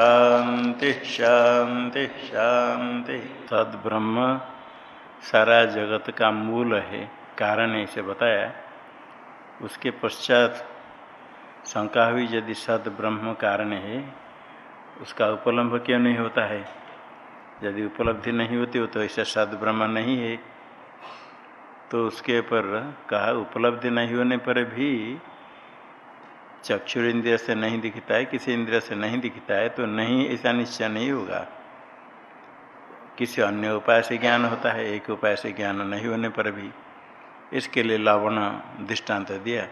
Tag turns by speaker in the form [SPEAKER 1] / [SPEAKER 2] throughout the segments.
[SPEAKER 1] शांति शांति शांति। तद ब्रह्म सारा जगत का मूल है। कारण ऐसे बताया। उसके पश्चात शंका हुई, यदि सद ब्रह्म कारण है, उसका उपलम्भ क्यों नहीं होता है? यदि उपलब्धि नहीं होती हो तो ऐसा सद ब्रह्म नहीं है। तो उसके ऊपर कहा, उपलब्धि नहीं होने पर भी चक्षुर इंद्रिय से नहीं दिखता है, किसी इंद्रिय से नहीं दिखता है तो नहीं, ऐसा निश्चय नहीं होगा। किसी अन्य उपाय से ज्ञान होता है, एक उपाय से ज्ञान नहीं होने पर भी इसके लिए लवण दृष्टांत दिया।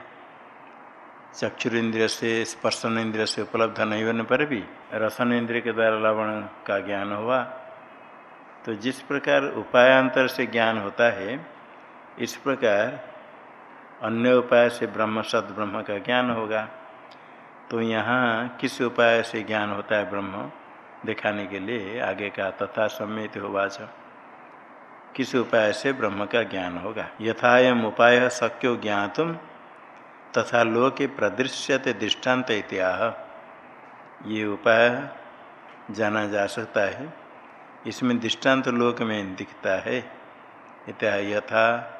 [SPEAKER 1] चक्षुर इंद्रिय से, स्पर्शन इंद्रिय से उपलब्ध नहीं होने पर भी रसन इंद्रिय के द्वारा लवण का ज्ञान हुआ। तो जिस प्रकार उपायांतर से ज्ञान होता है, इस प्रकार अन्य उपाय से ब्रह्म सद ब्रह्म का ज्ञान होगा। तो यहाँ किस उपाय से ज्ञान होता है ब्रह्म? दिखाने के लिए आगे का तथा सम्मित हो होवाच किस उपाय से ब्रह्म का ज्ञान होगा? यथायम उपाय शक्यो ज्ञातुम, तथा लोके प्रदृश्यते दृष्टांत इत्याह। ये उपाय जाना जा सकता है। इसमें दृष्टांत लोक में दिखता है। यथा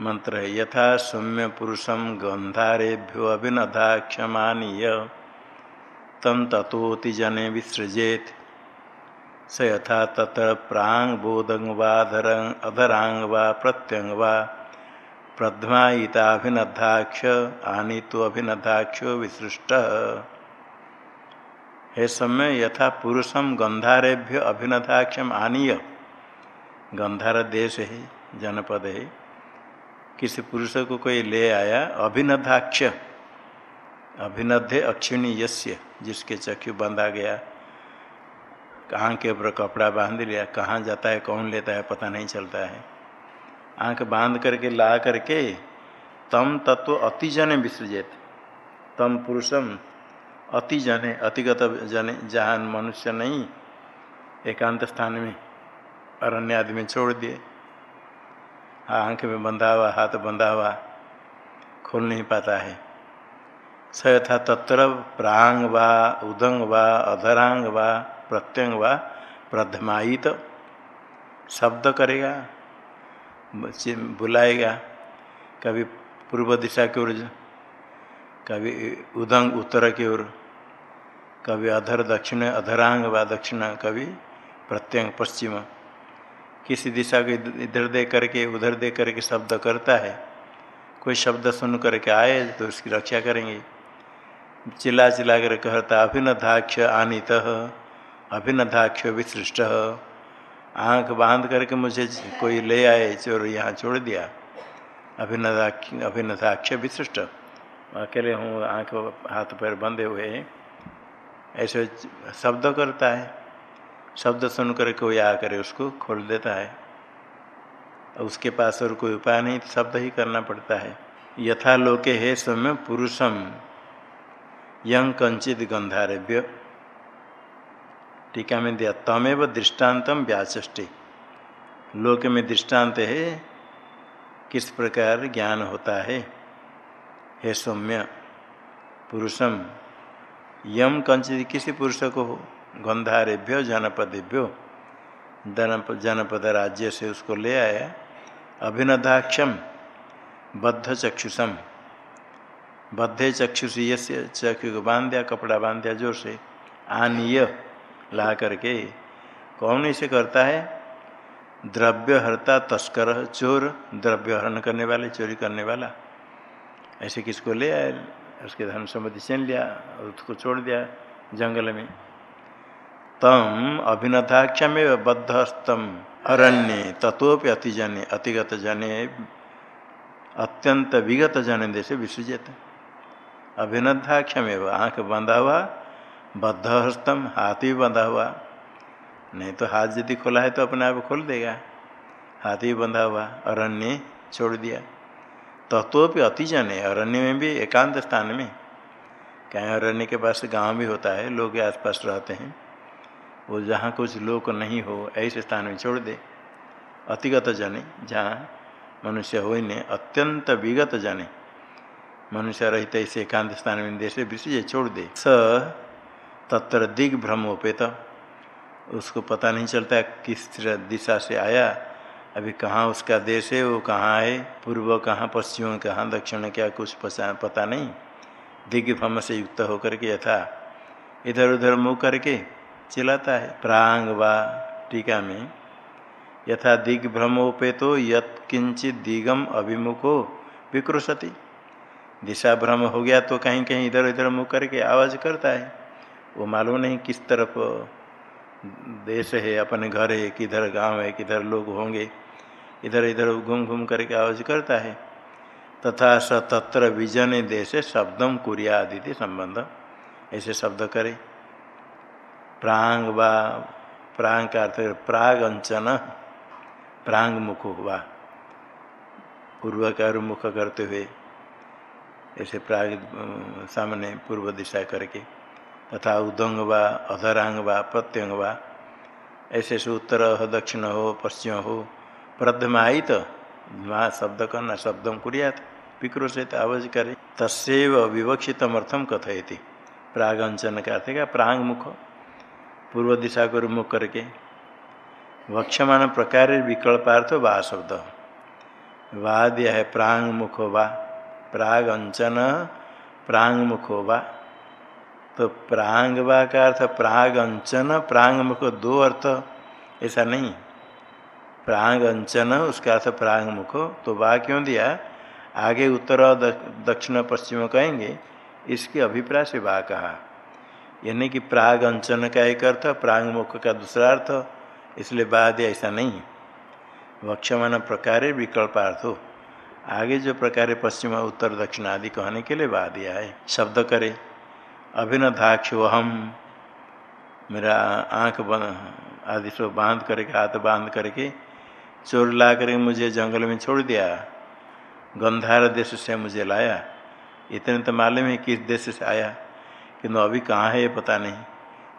[SPEAKER 1] मंत्र है। यथा सौम्य पुरुषम गंधारेभ्यो अभिनधा क्षमानीय तम तत्ति जने विसृजेत। स यथा तत्र प्रांग बोधंग वाधर अधरांग वा प्रत्यंग वा प्रध्मायिताभिनद्धाक्ष आनीतो अभिनद्धाक्षो विसृष्ट। हे समय, यथा पुरुषम गंधारेभ्य अभिनदाक्षम आनीय गंधार देश है, जनपद है। किसी पुरुष को कोई ले आया अभिनदाक्ष अभिनद्य अक्षिणी यस्य जिसके चक्षु बंधा गया। कहाँ के ऊपर कपड़ा बाँध लिया, कहाँ जाता है, कौन लेता है, पता नहीं चलता है। आँख बाँध करके ला करके, तम तत्व अति जने विसृजित। तम पुरुषम अति जने अतिगत जने जहाँ मनुष्य नहीं, एकांत स्थान में अरण्य आदमी छोड़ दिए। आँख में बंधा हुआ, हाथ बंधा हुआ, खोल नहीं पाता है। स यथा तत्र प्रांग वा, उदंग वा, अधरांग वा, प्रत्यंग वा, प्रधमायित। शब्द करेगा बुलाएगा, कभी पूर्व दिशा की ओर, कभी उदंग उत्तर की ओर, कभी अधर दक्षिण, अधरांग व दक्षिण, कभी प्रत्यंग पश्चिम। किसी दिशा को इधर दे करके, उधर दे करके शब्द करता है। कोई शब्द सुन करके आए तो उसकी रक्षा करेंगे। चिल्ला चिल्ला कर कहता अभिनधाक्ष आनित अभिनधाक्ष विसृष्ट। आँख बाँध करके मुझे कोई ले आए, चोर यहाँ छोड़ दिया। अभिनदाक्ष अभिनधाक्ष विसृष्ट। अकेले हूँ, आँख, हाथ, पैर बंधे हुए ऐसे शब्द करता है। शब्द सुन कर कोई आकर उसको खोल देता है। उसके पास और कोई उपाय नहीं, शब्द ही करना पड़ता है। यथा लोके हे समय पुरुषम यंग कंचित गंधारभ्य। टीका में दिया, तमेव दृष्टान्तम व्याचष्टि। लोक में दृष्टांत है, किस प्रकार ज्ञान होता है? हे सौम्य पुरुषम यम कंचित किसी पुरुष को हो? गंधारेभ्यो, जनपदेभ्यो जनपद राज्य से उसको ले आया। अभिनदाक्षम बद्ध चक्षुषम बद्धे चक्षुष यस्य चक्षु को बाँध दिया कपड़ा बाँध दिया ज़ोर से आनीय ला करके। कौन इसे करता है? द्रव्य हरता तस्कर, चोर द्रव्य हरण करने वाले, चोरी करने वाला। ऐसे किसको ले आए उसके धन संपत्ति छीन लिया, उसको छोड़ दिया, जंगल में। तम अभिनताक्षमेव बद्धस्तम अरण्य तत्वपि अतिजने, अतिगत जने, अत्यंत विगत जने देश विसृजित। अभिनद्धाक्षमेव आँख बंधा हुआ बद्ध हस्तम हाथ भी बंधा हुआ। नहीं तो हाथ यदि खोला है तो अपने आप खोल देगा। हाथ ही बंधा हुआ, अरण्य छोड़ दिया। तत्वपि अतिजन है अरण्य में भी, एकांत स्थान में। कहीं अरण्य के पास गाँव भी होता है, लोग आसपास रहते हैं। वो जहाँ कुछ लोग नहीं हो, ऐसे स्थान में छोड़ दे। अतिगत जने, जहाँ मनुष्य हो ही नहीं अत्यंत विगत जने। मनुष्य रहते ऐसे एकांत स्थान में देश विषय छोड़ दे। स तत्र दिग भ्रमोपेत उसको पता नहीं चलता किस दिशा से आया। अभी कहाँ उसका देश है, वो कहाँ है, पूर्व कहाँ, पश्चिम कहाँ, दक्षिण क्या, कुछ पता नहीं। दिग्भ्रम से युक्त होकर के यथा इधर उधर मुँह करके चिल्लाता है। प्रांग व टीका में, यथा दिग्भ्रमोपे तो यत्किंचित दिगम अभिमुखो विक्रोशति दिशा भ्रम हो गया तो कहीं कहीं इधर उधर मुँह करके आवाज़ करता है। वो मालूम नहीं किस तरफ़ देश है, अपने घर है, किधर गाँव है, किधर लोग होंगे। इधर इधर घूम घूम करके आवाज़ करता है। तथा स तत्र विजन देश शब्दम कुरिया आदि संबंध। ऐसे शब्द करे। प्रांग व, प्रांग का अर्थ प्राग अंचन, प्रांग मुख वा पूर्व का मुख करते हुए ऐसे प्राग, सामने पूर्व दिशा करके, तथा उदंग व, अधरांग व, प्रत्यंग व, ऐसे से उत्तर दक्षिण हो, पश्चिम हो प्रधमाई तो शब्द करना शब्दम कुरियात विक्रोशित आवाज़ करे तस्व विवक्षित अर्थम कथयति प्रागंचन का अर्थ क्या? प्रांग मुख। पूर्व दिशा को मुख करके। वक्षमान प्रकार विकल्पार्थ वा शब्द। वाद्य है प्रांग मुखो वा। प्राग अंचन प्रांग मुखो वा। तो प्रांग वा का अर्थ प्राग अंचन प्रांग मुख दो अर्थ। ऐसा नहीं। प्रांग अंचन, उसका अर्थ प्रांग मुख तो वा क्यों दिया? आगे उत्तर और दक्षिण पश्चिम कहेंगे, इसके अभिप्राय से वा कहा। यानी कि प्राग अंचन का एक अर्थ, प्राग मुख का दूसरा अर्थ, इसलिए बा दिया ऐसा नहीं वक्षमान प्रकार विकल्पार्थ। हो आगे जो प्रकार पश्चिम, उत्तर, दक्षिण आदि कहने के लिए बा दिया है। शब्द करे। अभिनधाक्षो हम मेरा आँख बंद, आदि सब बाँध करके, हाथ बाँध करके, चोर ला करके मुझे जंगल में छोड़ दिया। गंधार देश से मुझे लाया। इतने तो मालूम है किस देश से आया। किंतु अभी कहाँ है ये पता नहीं।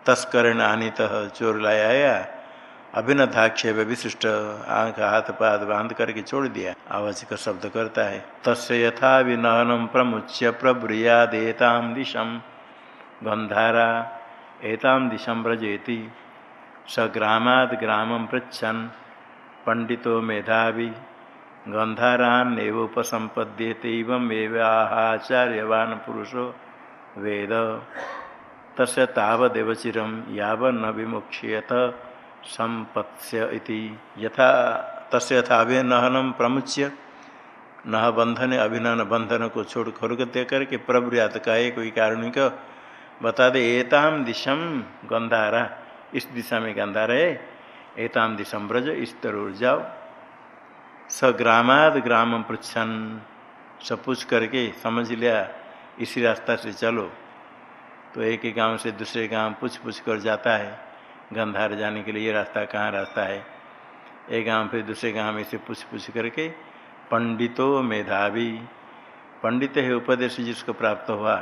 [SPEAKER 1] तस्कर आनित, चोर लाया आया अभिनधाक्षेप विशिष्ट आँख, हाथ, पाद बाँध करके छोड़ दिया। आवाज़ का शब्द करता है। तस् यथा विनहनम प्रमुच्य प्रब्रियादेताम दिशम। गंधारा एताम दिशम व्रजेति। स ग्रामाद ग्रामं पृछन पंडितो मेधावी। गंधारान्नोपसंपद्येत एवमेवाचार्यवान पुरुषो। वेद। तस् तावदेव चिरम यावन विमुक्षेत संपत्स्य इति यथा अभिनहनम प्रमुच्य नह बंधन अभिनन बंधन को छोड़ खोल करके प्रभुयात का कोई कारुणिक बता दे एताम दिशम गंधारा। इस दिशा में गंधारा है। एताम दिशम ब्रज, इस तरह जाओ। स ग्रामाद ग्राम पृछन सब पूछ करके समझ लिया। इसी रास्ता से चलो। तो एक ही गाँव से दूसरे गाँव पूछ पूछ कर जाता है, गंधार जाने के लिए ये रास्ता कहाँ रास्ता है? एक गाँव फिर दूसरे गाँव में से पूछ पूछ करके, पंडितो मेधावी। पंडित है उपदेश जिसको प्राप्त हुआ।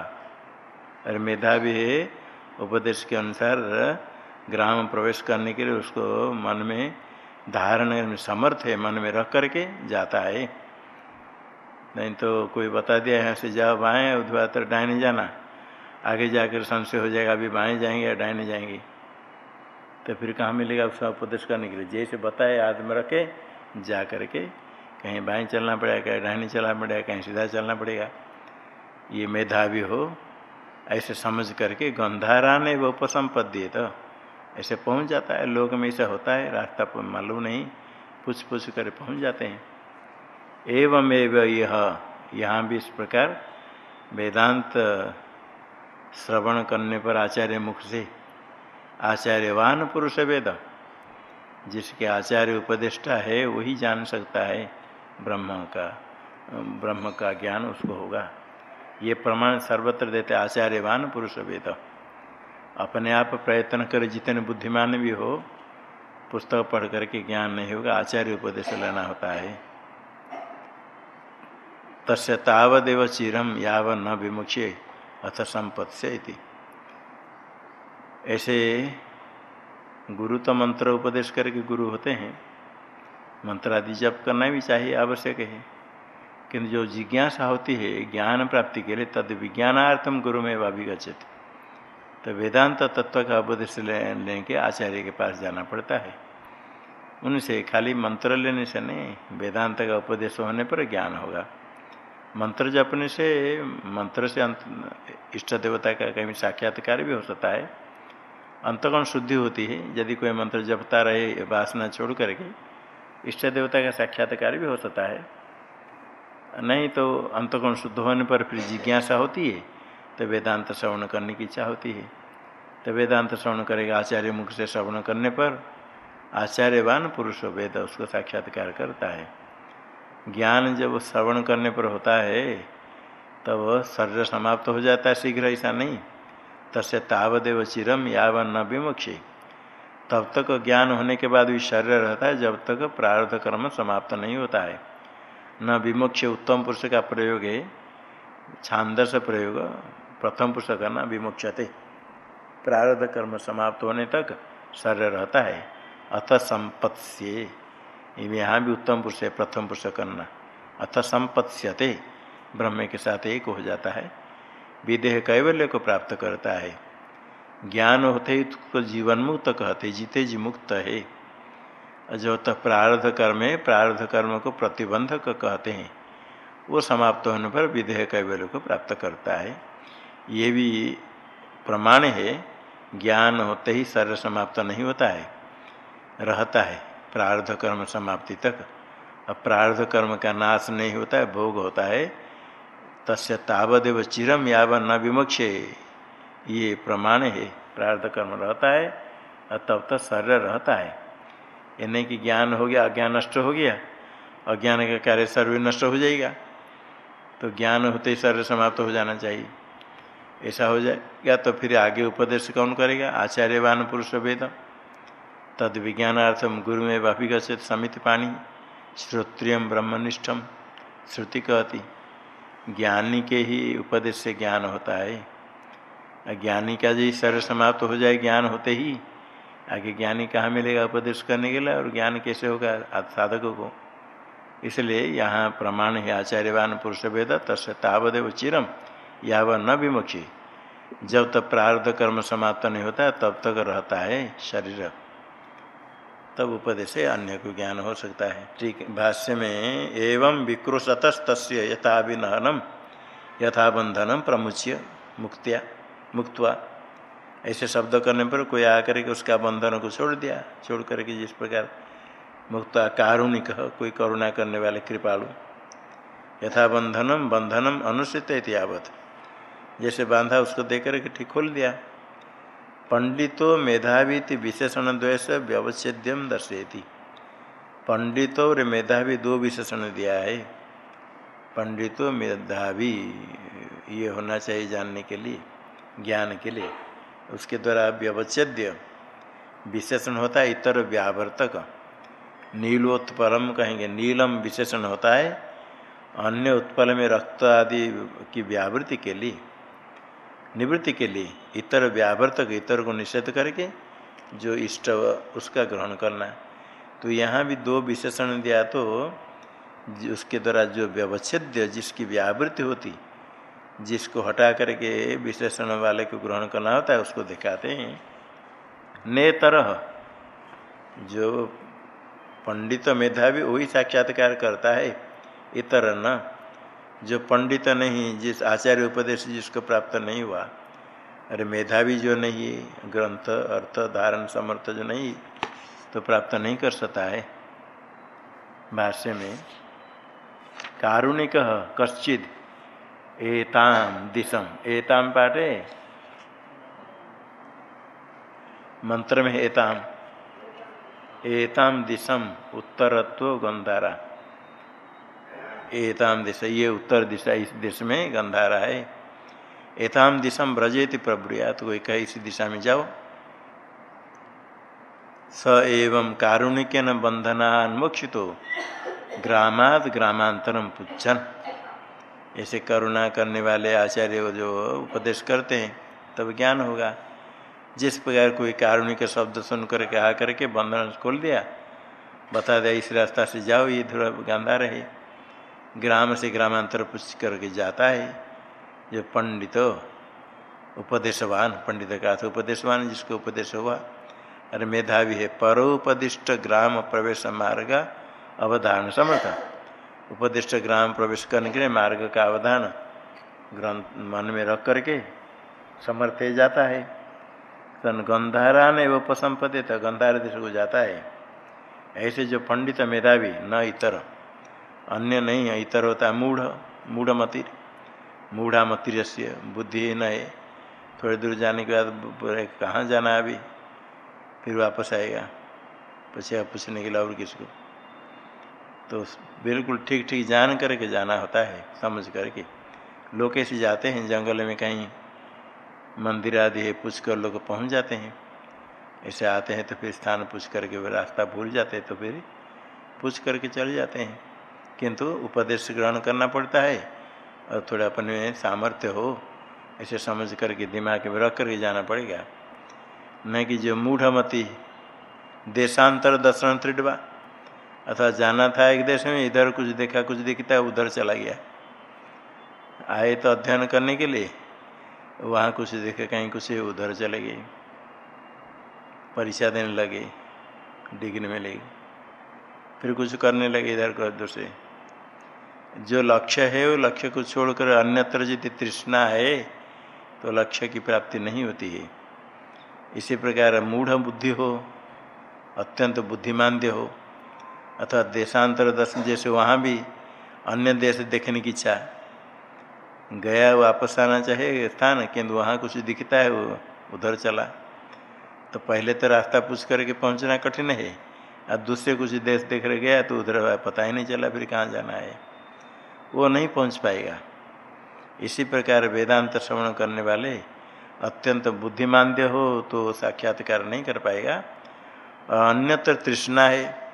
[SPEAKER 1] और मेधावी है, उपदेश के अनुसार ग्राम प्रवेश करने के लिए उसको मन में धारण, समर्थ है, मन में रख करके जाता है। नहीं तो कोई बता दिया, यहाँ से जाओ, बाएँ, उधर तो डायने जाना। आगे जाकर संशय हो जाएगा, अभी बाएँ जाएँगे या डायने जाएँगे। तो फिर कहाँ मिलेगा? उसका उपदेश करने के लिए। जैसे बताए आदमी रखे, जा करके कहीं बाएँ चलना पड़ेगा, कहीं डायने चलना पड़ेगा, कहीं सीधा चलना पड़ेगा। ये मेधावी हो, ऐसे समझ करके गंधारा ने वो उपसंपद्य तो ऐसे पहुँच जाता है। लोग में ऐसा होता है, रास्ता मालूम नहीं पूछ पूछ कर पहुँच जाते हैं। एवं एवं यह यहाँ भी इस प्रकार वेदांत श्रवण करने पर आचार्य मुख से आचार्यवान पुरुष वेद। जिसके आचार्य उपदेष्टा है, वही जान सकता है ब्रह्म का ब्रह्म का ज्ञान उसको होगा। ये प्रमाण सर्वत्र देते आचार्यवान पुरुष वेद। अपने आप प्रयत्न कर जितने बुद्धिमान भी हो, पुस्तक पढ़ करके ज्ञान नहीं होगा, आचार्य उपदेश लेना होता है। तस्य तावदेव चिरम याव न विमुक्षे अथ संपत्स्य ऐसे गुरु तो मंत्र उपदेश करके गुरु होते हैं, मंत्र आदि जप करना भी चाहिए, आवश्यक है। किंतु जो जिज्ञासा होती है, ज्ञान प्राप्ति के लिए तद विज्ञानार्थम गुरु में अभिगछित तो वेदांत तत्व का उपदेश लेने के आचार्य के पास जाना पड़ता है। उनसे खाली मंत्र लेने से नहीं, वेदांत का उपदेश होने पर ज्ञान होगा। मंत्र जपने से, मंत्र से इष्ट देवता का कहीं साक्षात्कार भी हो सकता है। अंतगुण शुद्धि होती है, यदि कोई मंत्र जपता रहे, वासना छोड़ करके, इष्ट देवता का साक्षात्कार भी हो सकता है। नहीं तो अंतगुण शुद्ध होने पर फिर जिज्ञासा होती है तो वेदांत श्रवण करने की इच्छा होती है। तो वेदांत श्रवण करेगा आचार्य मुख से श्रवण करने पर, आचार्यवान पुरुष वेद उसको साक्षात्कार करता है। ज्ञान जब श्रवण करने पर होता है, तब शरीर समाप्त हो जाता है शीघ्र, ऐसा नहीं। तस्य तावदेव चिरम यावन न विमुक्षी तब तक ज्ञान होने के बाद भी शरीर रहता है, जब तक प्रारब्ध कर्म समाप्त नहीं होता है। न विमुक्ष उत्तम पुरुष का प्रयोग है, छांदस प्रयोग, प्रथम पुरुष करना विमुक्षते प्रारब्ध कर्म समाप्त होने तक शरीर रहता है अथ संपत्स्य। यहाँ भी उत्तम पुरुष है, प्रथम पुरुष करना। अथ संपत्स्यते, ब्रह्म के साथ एक हो जाता है। विदेह कैवल्य को प्राप्त करता है। ज्ञान होते ही उसको जीवन मुक्त कहते जीते जी मुक्त है। जो तो प्रारब्ध कर्म है, प्रारब्ध कर्म को प्रतिबंधक कहते हैं। वो समाप्त होने पर विदेह कैवल्य को प्राप्त करता है। ये भी प्रमाण है, ज्ञान होते ही शरीर समाप्त नहीं होता है, रहता है। प्रारब्ध कर्म समाप्ति तक। अब प्रारब्ध कर्म का नाश नहीं होता है, भोग होता है। तस्य तावदेव चिरम याव न विमोक्षे ये प्रमाण है प्रारब्ध कर्म रहता है, और तब तक शरीर रहता है। ये नहीं कि ज्ञान हो गया, अज्ञान नष्ट हो गया, अज्ञान का कार्य सर्व नष्ट हो जाएगा। तो ज्ञान होते ही शरीर समाप्त हो जाना चाहिए। ऐसा हो जाएगा तो फिर आगे उपदेश कौन करेगा? आचार्यवान पुरुष वेद। तद विज्ञानार्थम गुरु में वापिगछित समित पाणी श्रोत्रियम ब्रह्मनिष्ठम श्रुति कहती ज्ञानी के ही उपदेश से ज्ञान होता है। ज्ञानी का जी शरीर समाप्त हो जाए, ज्ञान होते ही आगे ज्ञानी कहाँ मिलेगा उपदेश करने के लिए और ज्ञान कैसे होगा साधकों को? इसलिए यहाँ प्रमाण है, आचार्यवान पुरुष वेद तस् तावदेव चिरम याव न विमुखी। जब तक प्रार्ध कर्म समाप्त नहीं होता, तब तक रहता है शरीर। तब उपदेश अन्य को ज्ञान हो सकता है। ठीक भाष्य में एवं विकृशतस्त यथा विनहनम यथा बंधनम प्रमुच्य मुक्तिया, मुक्तवा। ऐसे शब्द करने पर कोई आकर के उसका बंधन को छोड़ दिया, छोड़ करके जिस प्रकार मुक्त कारुणिक, कोई करुणा करने वाले कृपालु। यथा बंधनम बंधनम अनुचित यावत। जैसे बांधा उसको देकर के ठीक खोल दिया। पंडितो मेधावी विशेषण द्वेष व्यवच्छेद्यम दर्शेती पंडितो और मेधावी दो विशेषण दिया है। पंडितो मेधावी, ये होना चाहिए जानने के लिए, ज्ञान के लिए। उसके द्वारा व्यवच्छेद्य विशेषण होता है, इतर व्यावर्तक। नीलोत्पलम कहेंगे, नीलम विशेषण होता है। अन्य उत्पल में रक्त आदि की व्यावृत्ति के लिए, निवृत्ति के लिए। इतर व्यावर्तक इतर को निषेध करके जो इष्ट उसका ग्रहण करना तो यहाँ भी दो विशेषण दिया तो उसके द्वारा जो व्यवच्छेद्य जिसकी व्यावृत्ति होती, जिसको हटा करके विशेषण वाले को ग्रहण करना होता है, उसको दिखाते हैं। ने तरह जो पंडित मेधावी वही साक्षात्कार करता है इतर न जो पंडित नहीं, जिस आचार्य उपदेश जिसको प्राप्त नहीं हुआ अरे मेधावी जो नहीं, ग्रंथ, अर्थ, धारण, समर्थ जो नहीं तो प्राप्त नहीं कर सकता है। भाष्य में, कारुणिक कश्चित एताम दिशम एताम पाठे, मंत्र में एताम एताम दिशम उत्तरत्व गंधारा। एताम दिशा, ये उत्तर दिशा इस दिश में गंधारा है। एताम दिशा ब्रजेति प्रभुया तो कोई कहे, इसी दिशा में जाओ। स एवं कारुणिक न बंधनान्मोक्षितो ग्रामाद ग्रामांतरम पुच्छन। ऐसे करुणा करने वाले आचार्य जो उपदेश करते हैं, तब ज्ञान होगा। जिस प्रकार कोई कारुणिक शब्द सुनकर करके आ करके बंधन खोल दिया, बता दिया, इस रास्ता से जाओ, ये थोड़ा गांधा रहे। ग्राम से ग्रामांतर पुष्ट करके जाता है। जो पंडित उपदेशवान, पंडित का अर्थ उपदेशवान जिसको उपदेश हुआ, अरे मेधावी है, परोपदिष्ट ग्राम प्रवेश मार्ग अवधान, समर्थ। उपदिष्ट ग्राम प्रवेश करने के लिए मार्ग का अवधान ग्रंथ मन में रख करके समर्थ जाता है। तन गंधारा ने वो उपसंपदे तो गंधार देश को जाता है। ऐसे जो पंडित मेधावी, न इतर, अन्य नहीं है इतर होता है, मूढ़ मूढ़मतिर मूढ़ामतिर से बुद्धि न थोड़ी दूर जाने के बाद कहाँ जाना है अभी? फिर वापस आएगा। पीछे पूछने के लिए और किसको? तो बिल्कुल ठीक ठीक जान करके जाना होता है, समझ करके। लोग ऐसे जाते हैं, जंगल में कहीं मंदिर आदि है पूछ कर लोग पहुँच जाते हैं। ऐसे आते हैं तो फिर स्थान पूछ करके रास्ता भूल जाते हैं तो फिर पूछ करके चले जाते हैं। किंतु उपदेश ग्रहण करना पड़ता है। और थोड़ा अपने में सामर्थ्य हो, ऐसे समझ करके दिमाग में रख करके जाना पड़ेगा। न कि जो मूढ़मती देशांतर दर्शन त्रिडवा अथवा जाना था एक देश में, इधर कुछ देखा, कुछ दिखता है उधर चला गया। आए तो अध्ययन करने के लिए, वहाँ कुछ देखे, कहीं कुछ उधर चले गए। परीक्षा देने लगे, डिग्री में लगे फिर कुछ करने लगे इधर कर उधर से। जो लक्ष्य है, वो लक्ष्य को छोड़कर अन्यत्र यदि तृष्णा है तो लक्ष्य की प्राप्ति नहीं होती है। इसी प्रकार मूढ़ बुद्धि हो, अत्यंत बुद्धिमान्य हो अथवा देशांतर दर्शन जैसे वहाँ भी अन्य देश देखने की इच्छा, गया वापस आना चाहे, स्थान, किंतु वहाँ कुछ दिखता है, वो उधर चला। तो पहले तो रास्ता पूछ करके पहुँचना कठिन है, अब दूसरे कुछ देश देख रहे गया तो उधर पता ही नहीं चला फिर कहाँ जाना है। वो नहीं पहुँच पाएगा। इसी प्रकार वेदांत श्रवण करने वाले अत्यंत बुद्धिमान्य हो तो साक्षात्कार नहीं कर पाएगा। अन्यत्र तृष्णा है।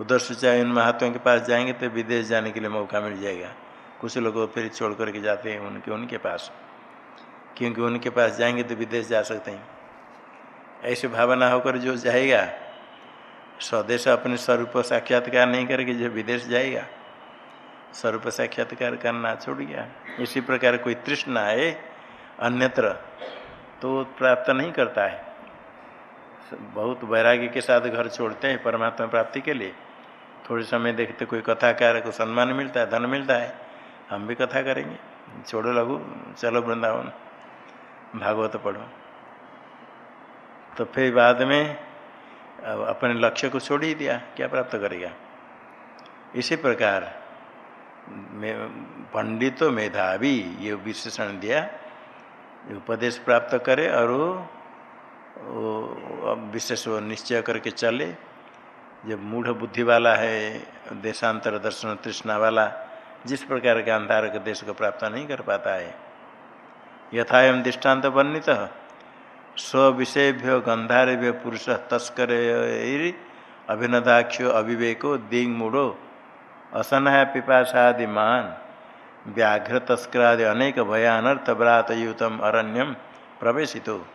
[SPEAKER 1] उधर से चाहे उन महात्मा के पास जाएँगे तो विदेश जाने के लिए मौका मिल जाएगा। कुछ लोग फिर छोड़ करके जाते हैं उनके उनके पास। क्योंकि उनके पास जाएँगे तो विदेश जा सकते हैं। ऐसी भावना होकर जो जाएगा, स्वदेश अपने स्वरूप साक्षात्कार नहीं करके जो विदेश जाएगा स्वरूप साक्षात्कार करना छोड़ गया। इसी प्रकार कोई तृष्णा है अन्यत्र तो प्राप्त नहीं करता है। बहुत वैराग्य के साथ घर छोड़ते हैं परमात्मा प्राप्ति के लिए। थोड़े समय देखते कोई कथाकार को सम्मान मिलता है, धन मिलता है, हम भी कथा करेंगे। छोड़ो लघु, चलो वृंदावन, भागवत पढ़ो। तो फिर बाद में अपने लक्ष्य को छोड़ ही दिया, क्या प्राप्त करेगा? इसी प्रकार पंडित मेधावी, ये विशेषण दिया उपदेश प्राप्त करे और वो विशेष निश्चय करके चले। जब मूढ़ बुद्धि वाला है, देशांतर दर्शन तृष्णा वाला, जिस प्रकार के अंधार के देश को प्राप्त नहीं कर पाता है। यथाएम दृष्टांत वर्णित स्विषयभ्यो गंधारेभ्य पुरुष तस्कर अभिनदाक्षो अविवेको दिंग मूढ़ो असनय पिपाशादिमान व्याघ्र तस्करादि अनेक भयानर्थ व्रातयुतम अरण्यम प्रवेशितो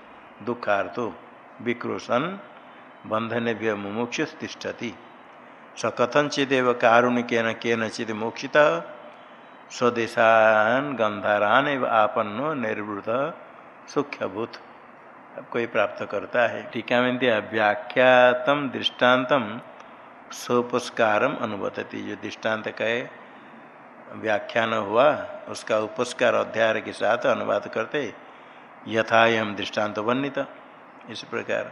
[SPEAKER 1] दुखार्थो विक्रोशन बंधने मुमुक्षु तिष्ठति। स कथनचिदेव कारुणिकेन मोक्षिता, स्वदेशान गंधारान एवं आपन्नो निर्वृत सुख्यभूत। कोई प्राप्त करता है। टीका में दिया, व्याख्यातम दृष्टान्तम सोपस्कारम अनुभवती जो दृष्टांत कहे, व्याख्यान हुआ, उसका उपस्कार अध्याय के साथ अनुवाद करते यथा हम दृष्टांत वर्णित। इस प्रकार।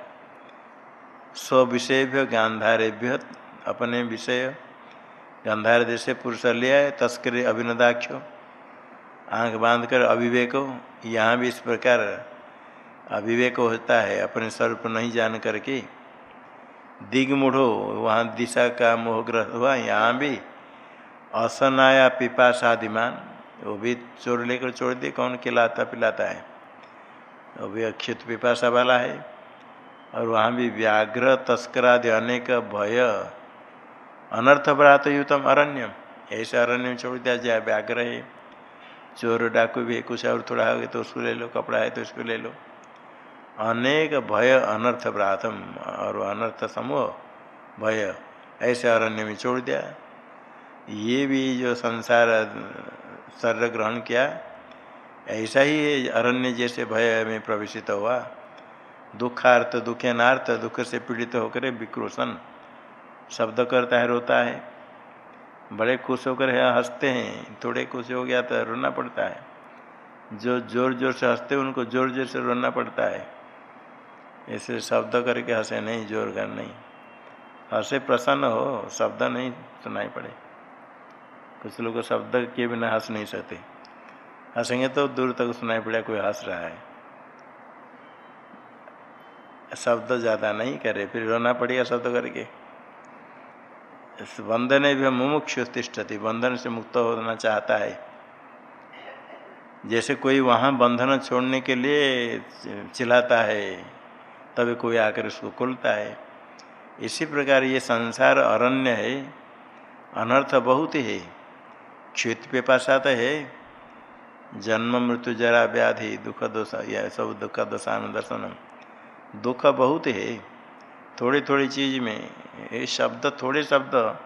[SPEAKER 1] स्विषयभ्य गांधारेभ्य अपने विषय। गंधार जैसे पुरुष लिया है तस्कर अभिनदाक्ष आँख बाँध कर अविवेक। यहाँ भी इस प्रकार अविवेक होता है, अपने स्वरूप नहीं जान करके। दिग्मूढ़ो, वहाँ दिशा का मोहग्रह हुआ, यहाँ भी। असनाया पिपा पिपाशादिमान वो भी चोर लेकर छोड़ दिए, कौन खिलाता पिलाता है? वो भी अक्षित पिपाशा वाला है। और वहाँ भी व्याघ्र, तस्करादि, अनेक भय। अनर्थ व्रात युतम अरण्यम। ऐसे अरण्य छोड़ दिया जाए व्याघ्र है। चोर, डाकू भी कुछ और थोड़ा हो गया तो उसको ले लो, कपड़ा है तो उसको ले लो। अनेक भय अनर्थ व्रातम और अनर्थ समूह भय, ऐसे अरण्य में छोड़ दिया। ये भी जो संसार, शरीर ग्रहण किया, ऐसा ही अरण्य जैसे भय में प्रवेशित हुआ। दुखार्थ दुखे नार्थ दुख से पीड़ित होकर विक्रोशन, शब्द करता है, रोता है। बड़े खुश होकर हँसते हैं, थोड़े खुश हो गया तो रोना पड़ता है। जो ज़ोर ज़ोर से हँसते उनको ज़ोर ज़ोर से रोना पड़ता है। ऐसे शब्द करके हंसे, नहीं, ज़ोर कर, नहीं। हंसे प्रसन्न हो, शब्द नहीं, सुनाई पड़े। कुछ लोग शब्द के बिना हंस नहीं सकते। हंसेंगे तो दूर तक सुनाई पड़ा, कोई हंस रहा है। शब्द ज़्यादा नहीं करे, फिर रोना पड़ेगा शब्द करके। बंधने भी मुमुक्ष तिष्ठती, बंधन से मुक्त होना चाहता है। जैसे कोई वहाँ बंधन छोड़ने के लिए चिल्लाता है तभी कोई आकर उसको खुलता है। इसी प्रकार ये संसार अरण्य है, अनर्थ बहुत है क्षुत पेपाशात है, जन्म, मृत्यु, जरा, व्याधि, दुख, दोष, यह सब दुख दशा दर्शन दुख बहुत है थोड़ी थोड़ी चीज़ में, ये शब्द, थोड़े शब्द,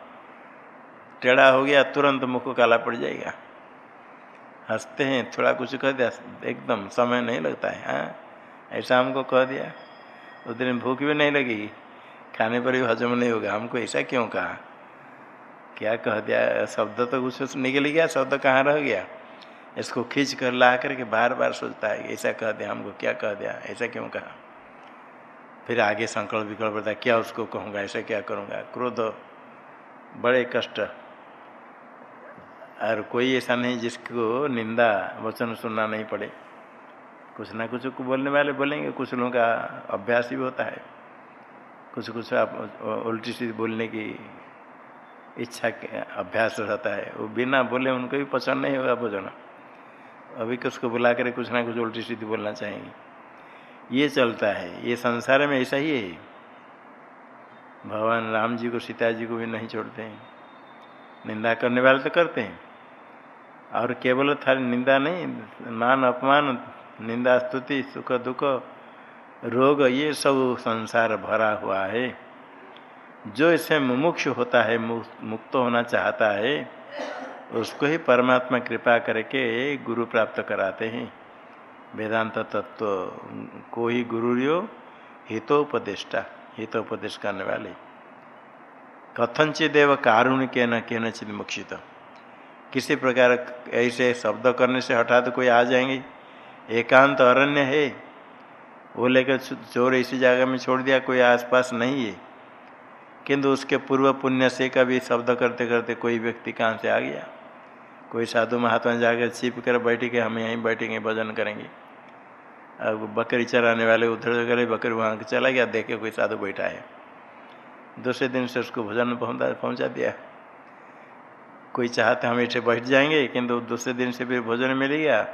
[SPEAKER 1] टेढ़ा हो गया, तुरंत मुख काला पड़ जाएगा। हँसते हैं, थोड़ा कुछ कह दिया, एकदम समय नहीं लगता है हाँ? ऐसा हमको कह दिया। उस दिन भूख भी नहीं लगी। खाने पर भी हजम नहीं होगा। हमको ऐसा क्यों कहा? क्या कह दिया? शब्द तो कुछ निकल गया, शब्द कहाँ रह गया? इसको खींच कर ला करके बार बार सोचता है, ऐसा कह दिया हमको, क्या कह दिया? ऐसा क्यों कहा? फिर आगे संकल्प विकल्प रहता क्या उसको कहूँगा, ऐसा क्या करूँगा? क्रोध, बड़े कष्ट। और कोई ऐसा नहीं जिसको निंदा, वचन सुनना नहीं पड़े। कुछ ना कुछ बोलने वाले बोलेंगे, कुछ लोगों का अभ्यास भी होता है। कुछ कुछ आप उल्टी सीधी बोलने की इच्छा अभ्यास रहता है। वो बिना बोले उनको भी पसंद नहीं होगा भोजन। अभी किसको बुला कर कुछ ना कुछ उल्टी सीधी बोलना चाहेंगे। ये चलता है। ये संसार में ऐसा ही है। भगवान राम जी को, सीता जी को भी नहीं छोड़ते हैं। निंदा करने वाले तो करते हैं। और केवल था निंदा नहीं, मान अपमान निंदा, स्तुति, सुख, दुख, रोग, ये सब संसार भरा हुआ है। जो इसे मुमुक्ष होता है मुक्त होना चाहता है, उसको ही परमात्मा कृपा करके गुरु प्राप्त कराते हैं। वेदांत तत्व को ही गुरु यो हितोपदेष्टा, हितोपदेश करने वाले। कथनचित देव कारुण्य के न के नचित मुक्षित किसी प्रकार ऐसे शब्द करने से हठात कोई आ जाएँगे? एकांत अरण्य है। वो लेकर चोर इसी जगह में छोड़ दिया, कोई आसपास नहीं है। किंतु उसके पूर्व पुण्य से कभी शब्द करते करते कोई व्यक्ति कहाँ से आ गया। कोई साधु महात्मा जाकर छिप कर बैठ के हम यहीं बैठेंगे, भजन करेंगे। अब बकरी चराने वाले उधर गए बकरी वहाँ चला गया, देखे कोई साधु बैठा है। दूसरे दिन से उसको भोजन पहुँचा पहुँचा दिया। कोई चाहते हम ऐसे बैठ जाएँगे, किंतु दूसरे दिन से फिर भोजन मिल गया।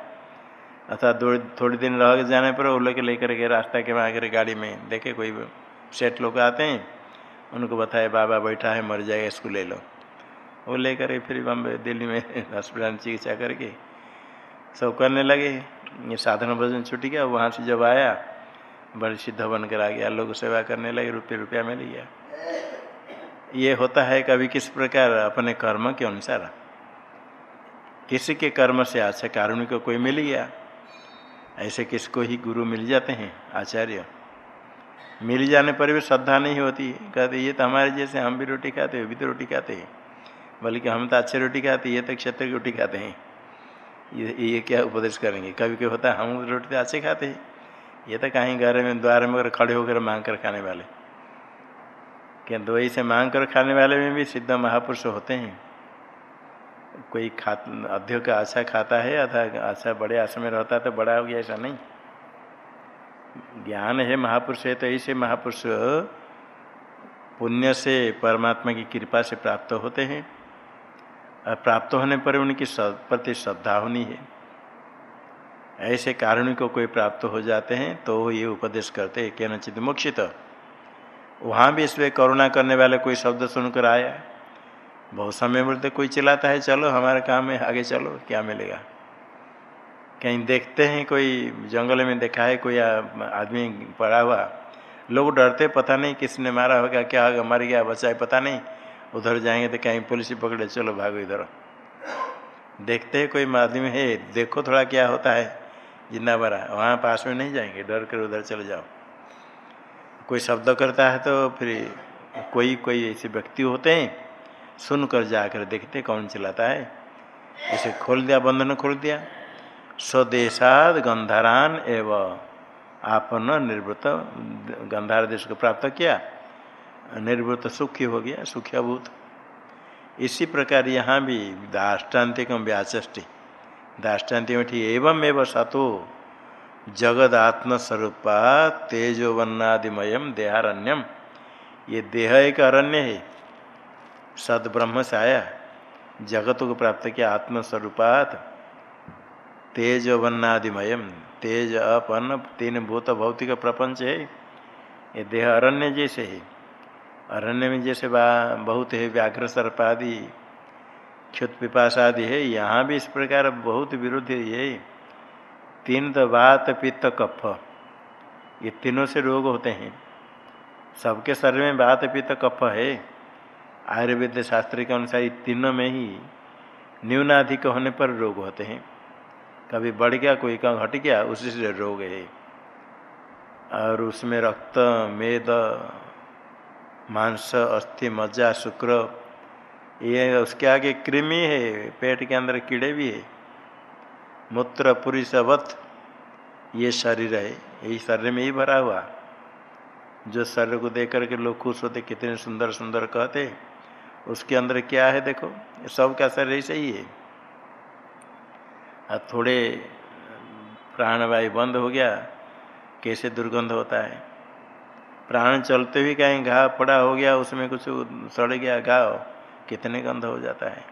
[SPEAKER 1] अर्थात थोड़ी दिन रह जाने पर वो लेके लेकर के रास्ता के वहाँ कर गाड़ी में देखे कोई सेठ लोग आते हैं, उनको बताए, बाबा बैठा है, मर जाएगा, इसको ले लो। वो लेकर के फिर बम्बे दिल्ली में हॉस्पिटल में चिकित्सा करके सब करने लगे। ये साधन भोजन छुट गया वहाँ से जब आया, बड़े सिद्ध बनकर आ गया, लोग सेवा करने लगे, रुपये रुपया मिल गया। ये होता है कभी किस प्रकार अपने कर्म के अनुसार। किसी के कर्म से अच्छा कारुण्य को कोई मिल गया। ऐसे किसको ही गुरु मिल जाते हैं, आचार्य? मिल जाने पर भी श्रद्धा नहीं होती। कहते, ये तो हमारे जैसे, हम भी रोटी खाते हैं भी तो रोटी खाते हैं। बल्कि हम तो अच्छे रोटी खाते ये तो क्षेत्र की रोटी खाते हैं। ये ये क्या उपदेश करेंगे? कभी कभी होता है, हम रोटी तो अच्छे खाते हैं। ये तो कहीं घर में, द्वार में खड़े होकर मांग कर खाने वाले। क्या दो से मांग कर खाने वाले में भी सिद्ध महापुरुष होते हैं? कोई खा, अध्यक्ष अच्छा खाता है अथा अच्छा बड़े आश्रम में रहता है तो बड़ा हो गया ऐसा नहीं। ज्ञान है महापुरुष है तो ऐसे महापुरुष पुण्य से, परमात्मा की कृपा से प्राप्त होते हैं। और प्राप्त होने पर उनकी प्रति श्रद्धा होनी है। ऐसे कारण को कोई प्राप्त हो जाते हैं तो ये उपदेश करते हैं क्या नचित मोक्षित। वहाँ भी इसलिए करुणा करने वाले कोई शब्द सुनकर आया। बहुत समय बोलते, कोई चिल्लाता है, चलो, हमारे काम में आगे चलो, क्या मिलेगा? कहीं देखते हैं, कोई जंगल में देखा है, कोई आदमी पड़ा हुआ। लोग डरते, पता नहीं किसने मारा होगा, क्या होगा, मर गया, बचा है, पता नहीं। उधर जाएँगे तो कहीं पुलिस पकड़े, चलो, भागो इधर देखते हैं कोई आदमी है, देखो थोड़ा क्या होता है, जितना बड़ा वहाँ पास में नहीं जाएँगे, डर कर उधर चले जाओ। कोई शब्द करता है तो फिर कोई कोई ऐसे व्यक्ति होते हैं सुनकर जाकर देखते कौन चलाता है। इसे खोल दिया, बंधन खोल दिया। स्वदेशाद गंधारान एवं आपन निर्वृत गंधार देश को प्राप्त किया। निर्वृत सुखी हो गया सुख्याभूत इसी प्रकार यहाँ भी दाष्टान्तिकम व्याचष्टि। दाष्टान्तिक में ठीक एवं एवं सतो। जगद आत्मस्वरूपा तेजोवन्नादिमयम देहारण्यम ये देह एक अरण्य है। सद ब्रह्म से आया। जगत को प्राप्त किया आत्मस्वरूपात। तेज वन्नादिमय तेज अपन, तीन भूत भौतिक प्रपंच है। ये देह अरण्य जैसे है। अरण्य में जैसे बहुत है व्याघ्र सर्प आदि, क्षुत पिपाशा आदि है। यहाँ भी इस प्रकार बहुत विरुद्ध है। तीन तो वात, पित्त, कफ। ये तीनों से रोग होते हैं। सबके शरीर में वात, पित्त, कफ है। आयुर्वेद शास्त्र के अनुसार तीनों में ही न्यूनाधिक होने पर रोग होते हैं। कभी बढ़ गया, कोई का घट गया, उसी से रोग है। और उसमें रक्त, मेद, मांस, अस्थि, मज्जा, शुक्र, ये उसके आगे कृमि है, पेट के अंदर कीड़े भी है। मूत्र पुरुषवत ये शरीर है। यही शरीर में ही भरा हुआ। जो शरीर को देख करके लोग खुश होते, कितने सुंदर सुंदर कहते उसके अंदर क्या है देखो सब का शरीर ऐसे ही है। और थोड़े प्राणवायु बंद हो गया, कैसे दुर्गंध होता है? प्राण चलते हुए कहीं घाव पड़ा हो गया, उसमें कुछ सड़ गया, घाव, कितने गंध हो जाता है?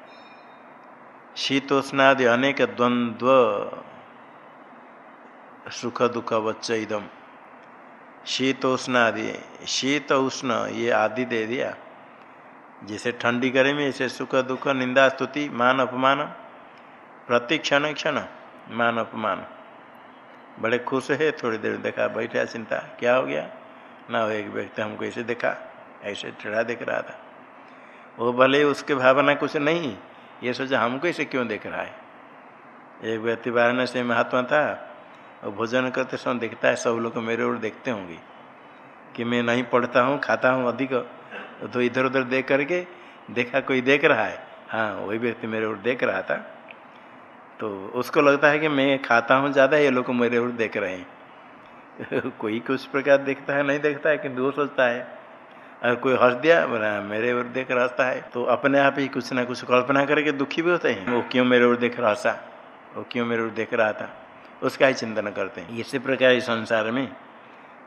[SPEAKER 1] शीतोष्णादि अनेक द्वंद्व सुख दुख बच्च इदम शीतोष्णादि, शीत उष्ण, ये आदि दे दिया। जैसे ठंडी करे में ऐसे सुख, दुख, निंदा, स्तुति, मान, अपमान, प्रति क्षण क्षण, मान, अपमान। बड़े खुश है, थोड़ी देर देखा, बैठा, चिंता, क्या हो गया? ना एक व्यक्ति हमको ऐसे देखा, ऐसे टेढ़ा देख रहा था। वो भले उसके भावना कुछ नहीं, ये सोचा, हमको इसे क्यों देख रहा है? एक व्यक्ति वाराणसी महात्मा था, वो भोजन करते समय देखता है, सब लोग मेरे ओर देखते होंगे कि मैं नहीं पढ़ता हूँ, खाता हूँ अधिक तो इधर उधर देख करके देखा कोई देख रहा है। हाँ वही व्यक्ति मेरे ओर देख रहा था। तो उसको लगता है कि मैं खाता हूँ ज़्यादा, ये लोग मेरे ओर देख रहे हैं। कोई कुछ प्रकार देखता है, नहीं देखता है किंतु वो सोचता है। अगर कोई हंस दिया, बोला, मेरे ओर देख रहा है। तो अपने आप ही कुछ ना कुछ कल्पना करके दुखी भी होते हैं। वो क्यों मेरे ओर देख रहा हंसा वो क्यों मेरे ओर देख रहा था? उसका ही चिंतन करते हैं। इसी प्रकार इस संसार में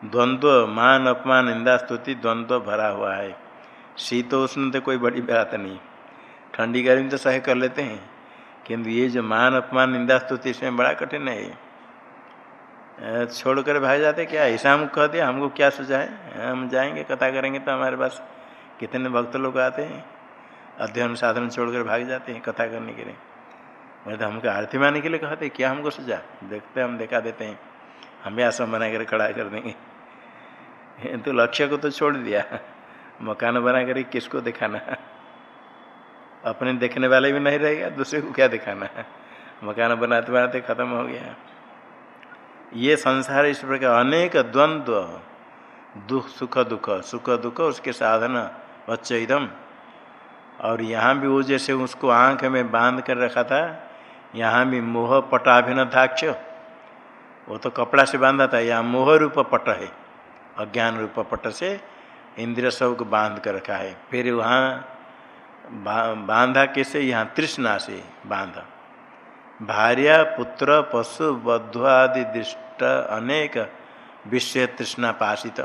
[SPEAKER 1] द्वंद्व, मान, अपमान, निंदा, स्तुति, द्वंद्व भरा हुआ है। शीतोष्ण तो कोई बड़ी बात नहीं। ठंडी गर्मी तो सही कर लेते हैं, किंतु ये जो मान अपमान निंदा स्तुति इसमें बड़ा कठिन है। छोड़ कर भाग जाते क्या? ऐसा हम कह दिया, हमको क्या सोचा है हम जाएँगे, कथा करेंगे तो हमारे पास कितने भक्त लोग आते हैं। अध्ययन साधन छोड़कर भाग जाते हैं कथा करने के लिए। मैं तो हमको आरती माने के लिए कहते क्या हमको सोचा देखते हम देखा देते हैं। हम भी आश्रम बना कर खड़ा कर देंगे। तो लक्ष्य को तो छोड़ दिया। मकान बना कर किसको दिखाना अपने देखने वाले भी नहीं रहेगा, दूसरे को क्या दिखाना मकान बनाते बनाते खत्म हो गया। ये संसार इस प्रकार अनेक द्वंद्व, दुख, सुख दुख सुख, दुख, उसके साधन बच्चे एकदम और यहाँ भी वो जैसे उसको आँख में बाँध कर रखा था, यहाँ भी मोह पटाभिन धाक्ष। वो तो कपड़ा से बांधा था, यहाँ मोह रूप पट है अज्ञान रूप पट से इंद्र सबको बाँध कर रखा है। फिर वहाँ बा, बांधा कैसे? यहाँ तृष्णा से बांधा। भार्या पुत्र पशु बधु आदि दृष्ट अनेक विषय तृष्णा पाशित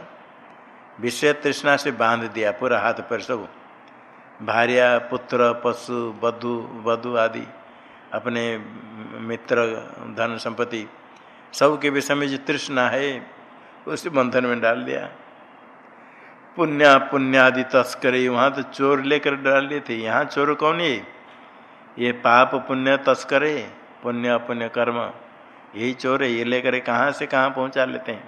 [SPEAKER 1] विषय तृष्णा से बाँध दिया पूरा हाथ पर सब। भार्या पुत्र पशु बधु बधु आदि अपने मित्र धन संपत्ति सब के विषय में जो तृष्णा है उस बंधन में डाल दिया। पुण्य, पुण्यादि तस्करे, वहाँ तो चोर लेकर डाल दिए थे। यहाँ चोर कौन है? ये पाप, पुण्य, तस्करे, पुण्य अपुण्य कर्म, यही चोर है। ये लेकर कहाँ से कहाँ पहुँचा लेते हैं?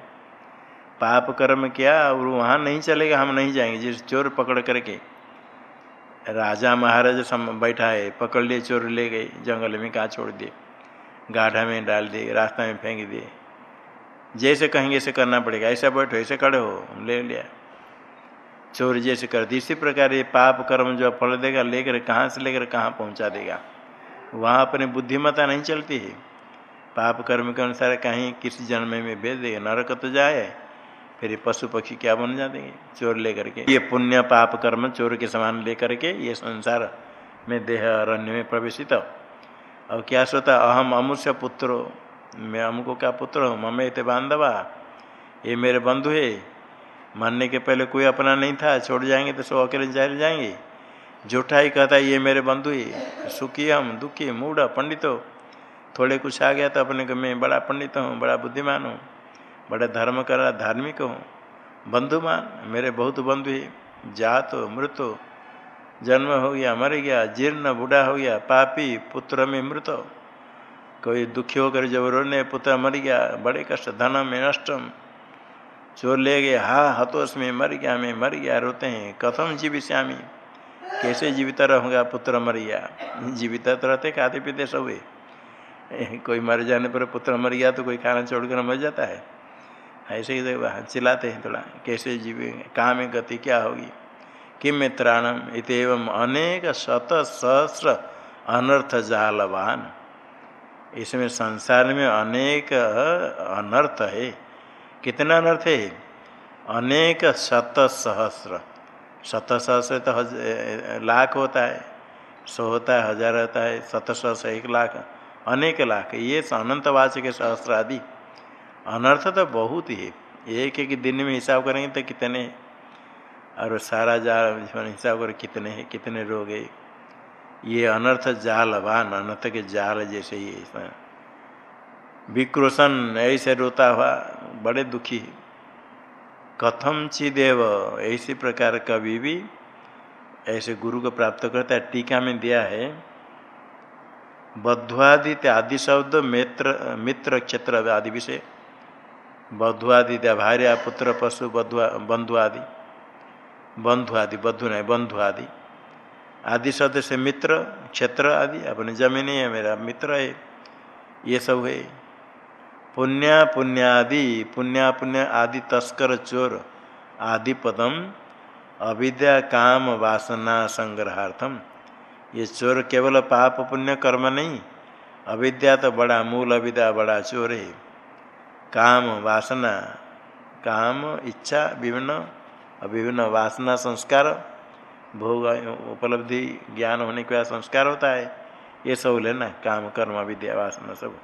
[SPEAKER 1] पाप कर्म किया? और वहाँ नहीं चलेगा, हम नहीं जाएँगे। जिस चोर पकड़ करके राजा महाराज बैठा है, पकड़ लिए, चोर ले गए, जंगल में कहाँ छोड़ दिए? गाढ़ा में डाल दिए, रास्ता में फेंक दिए। जैसे कहेंगे, ऐसे करना पड़ेगा। ऐसा बैठो, ऐसे खड़े हो, ले लिया। चोर जैसे कर दी। इसी प्रकार ये पाप कर्म जो फल देगा, लेकर कहाँ से लेकर कहाँ पहुँचा देगा? वहाँ अपनी बुद्धिमता नहीं चलती है। पाप कर्म के अनुसार कहीं किसी जन्म में भेज देगा, नरक तो जाए, फिर पशु पक्षी क्या बन जाते चोर लेकर के। ये पुण्य पाप कर्म चोर के समान लेकर के ये संसार में देह अरण्य में प्रवेशित और क्या सोता, अहम अमुष्य पुत्र, मैं अमुको क्या पुत्र हूँ, ममे थे बांधवा, ये मेरे बंधु है। मरने के पहले कोई अपना नहीं था, छोड़ जाएँगे तो सब अकेले जाए जाएँगे। झूठा ही कहता है, ये मेरे बंधु ही, सुखी हम, दुखी, मूढ़, पंडित हो। थोड़े कुछ आ गया तो अपने को मैं बड़ा पंडित हूँ, बड़ा बुद्धिमान हूँ, बड़ा धर्म कर, धार्मिक हूँ। बंधुमान मेरे बहुत बंधु ही, जात हो, मृत हो, जन्म हो गया, मर गया, जीर्ण, बूढ़ा हो गया, पापी, पुत्र में मृत कोई दुखी होकर जब रोने, पुत्र मर गया, बड़े कष्ट धनम में नष्टम चोर ले गए, हा हतोष में मर गया, मैं मर गया, रोते हैं। कथम जीविश्यामी कैसे जीवित रहूँगा पुत्र मर गया जीवित तो रहते, खाते पीते सब कोई मर जाने पर पुत्र मर गया तो कोई खाना छोड़कर मर जाता है। ऐसे ही तो चिल्लाते हैं थोड़ा, कैसे जीवे कहाँ में गति क्या होगी? किम मित्राणम? इतम अनेक शत सहस्र अनर्थ जालवान। इसमें संसार में अनेक अनर्थ है। कितना अनर्थ है? अनेक शत सहस्र शत सहस्र तो हज, लाख होता है। सौ होता है हज़ार होता है शत सहस्र एक लाख अनेक लाख। ये अनंतवाच के सहस्र आदि। अनर्थ तो बहुत ही एक एक दिन में हिसाब करेंगे तो कितने और सारा जाल हिसाब कर कितने हैं? कितने रोग है? ये अनर्थ जालवान अनर्थ के जाल जैसे ही है विक्रोशन, ऐसे रोता हुआ, बड़े दुखी। कथम चिदेव ऐसी प्रकार कभी भी ऐसे गुरु को प्राप्त करता है, टीका में दिया है। बध्वादित्य आदि शब्द, मित्र मित्र क्षेत्र आदि विषय। बधुआदित्य भार्य, पुत्र, पशु बधुआ बंधु आदि। बंधु आदि बधु नहीं, बंधु आदि। आदि शब्द से मित्र क्षेत्र आदि, अपने ज़मीन है, मेरा मित्र है, ये सब है। पुण्य पुण्यादि, पुण्या पुण्य आदि तस्कर चोर आदि पदम अविद्या काम वासना संग्रहार्थम। ये चोर केवल पाप पुण्य कर्म नहीं, अविद्या तो बड़ा मूल अविद्या, बड़ा चोर है। काम वासना, काम इच्छा, विभिन्न विभिन्न वासना संस्कार, भोग उपलब्धि, ज्ञान होने के बाद संस्कार होता है। ये सब लेना काम, कर्म विद्या वासना सब।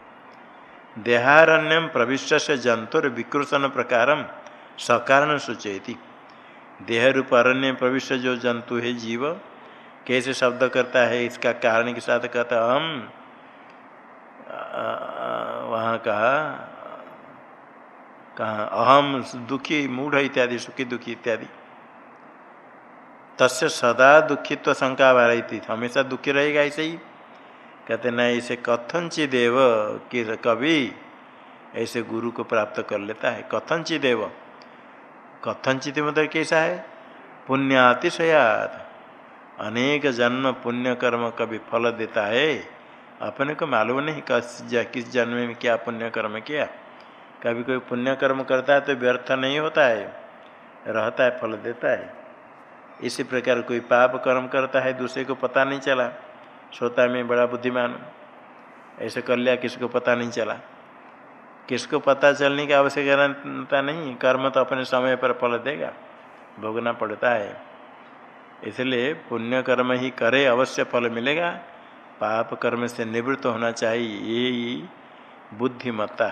[SPEAKER 1] देहारण्यम प्रविष्ट से जंतुर विकृषण प्रकार सकारण सूचयती। देह रूप अरण्य प्रविष्ट जो जंतु है जीव, कैसे शब्द करता है, इसका कारण के साथ कहता हम वहाँ कहा कहा अहम दुखी, मूढ़ इत्यादि, सुखी, दुखी इत्यादि। तस्य सदा दुखित्व शंका थी। हमेशा दुखी रहेगा ऐसे ही। कहते, ना ऐसे कथनचित देव कि कभी ऐसे गुरु को प्राप्त कर लेता है? कथनचित देव? कथनचित मतलब कैसा है? पुण्यातिशयात। अनेक जन्म पुण्य कर्म कभी फल देता है। अपने को मालूम नहीं किस जन्म में क्या पुण्य कर्म किया। कभी कोई पुण्य कर्म करता है तो व्यर्थ नहीं होता है। रहता है, फल देता है। इसी प्रकार कोई पाप कर्म करता है, दूसरे को पता नहीं चला। सोता में बड़ा बुद्धिमान ऐसे कर लिया, किसको पता नहीं चला। किसको पता चलने की आवश्यकता नहीं कर्म तो अपने समय पर फल देगा, भोगना पड़ता है। इसलिए पुण्य कर्म ही करे, अवश्य फल मिलेगा। पाप कर्म से निवृत्त होना चाहिए ये बुद्धिमत्ता।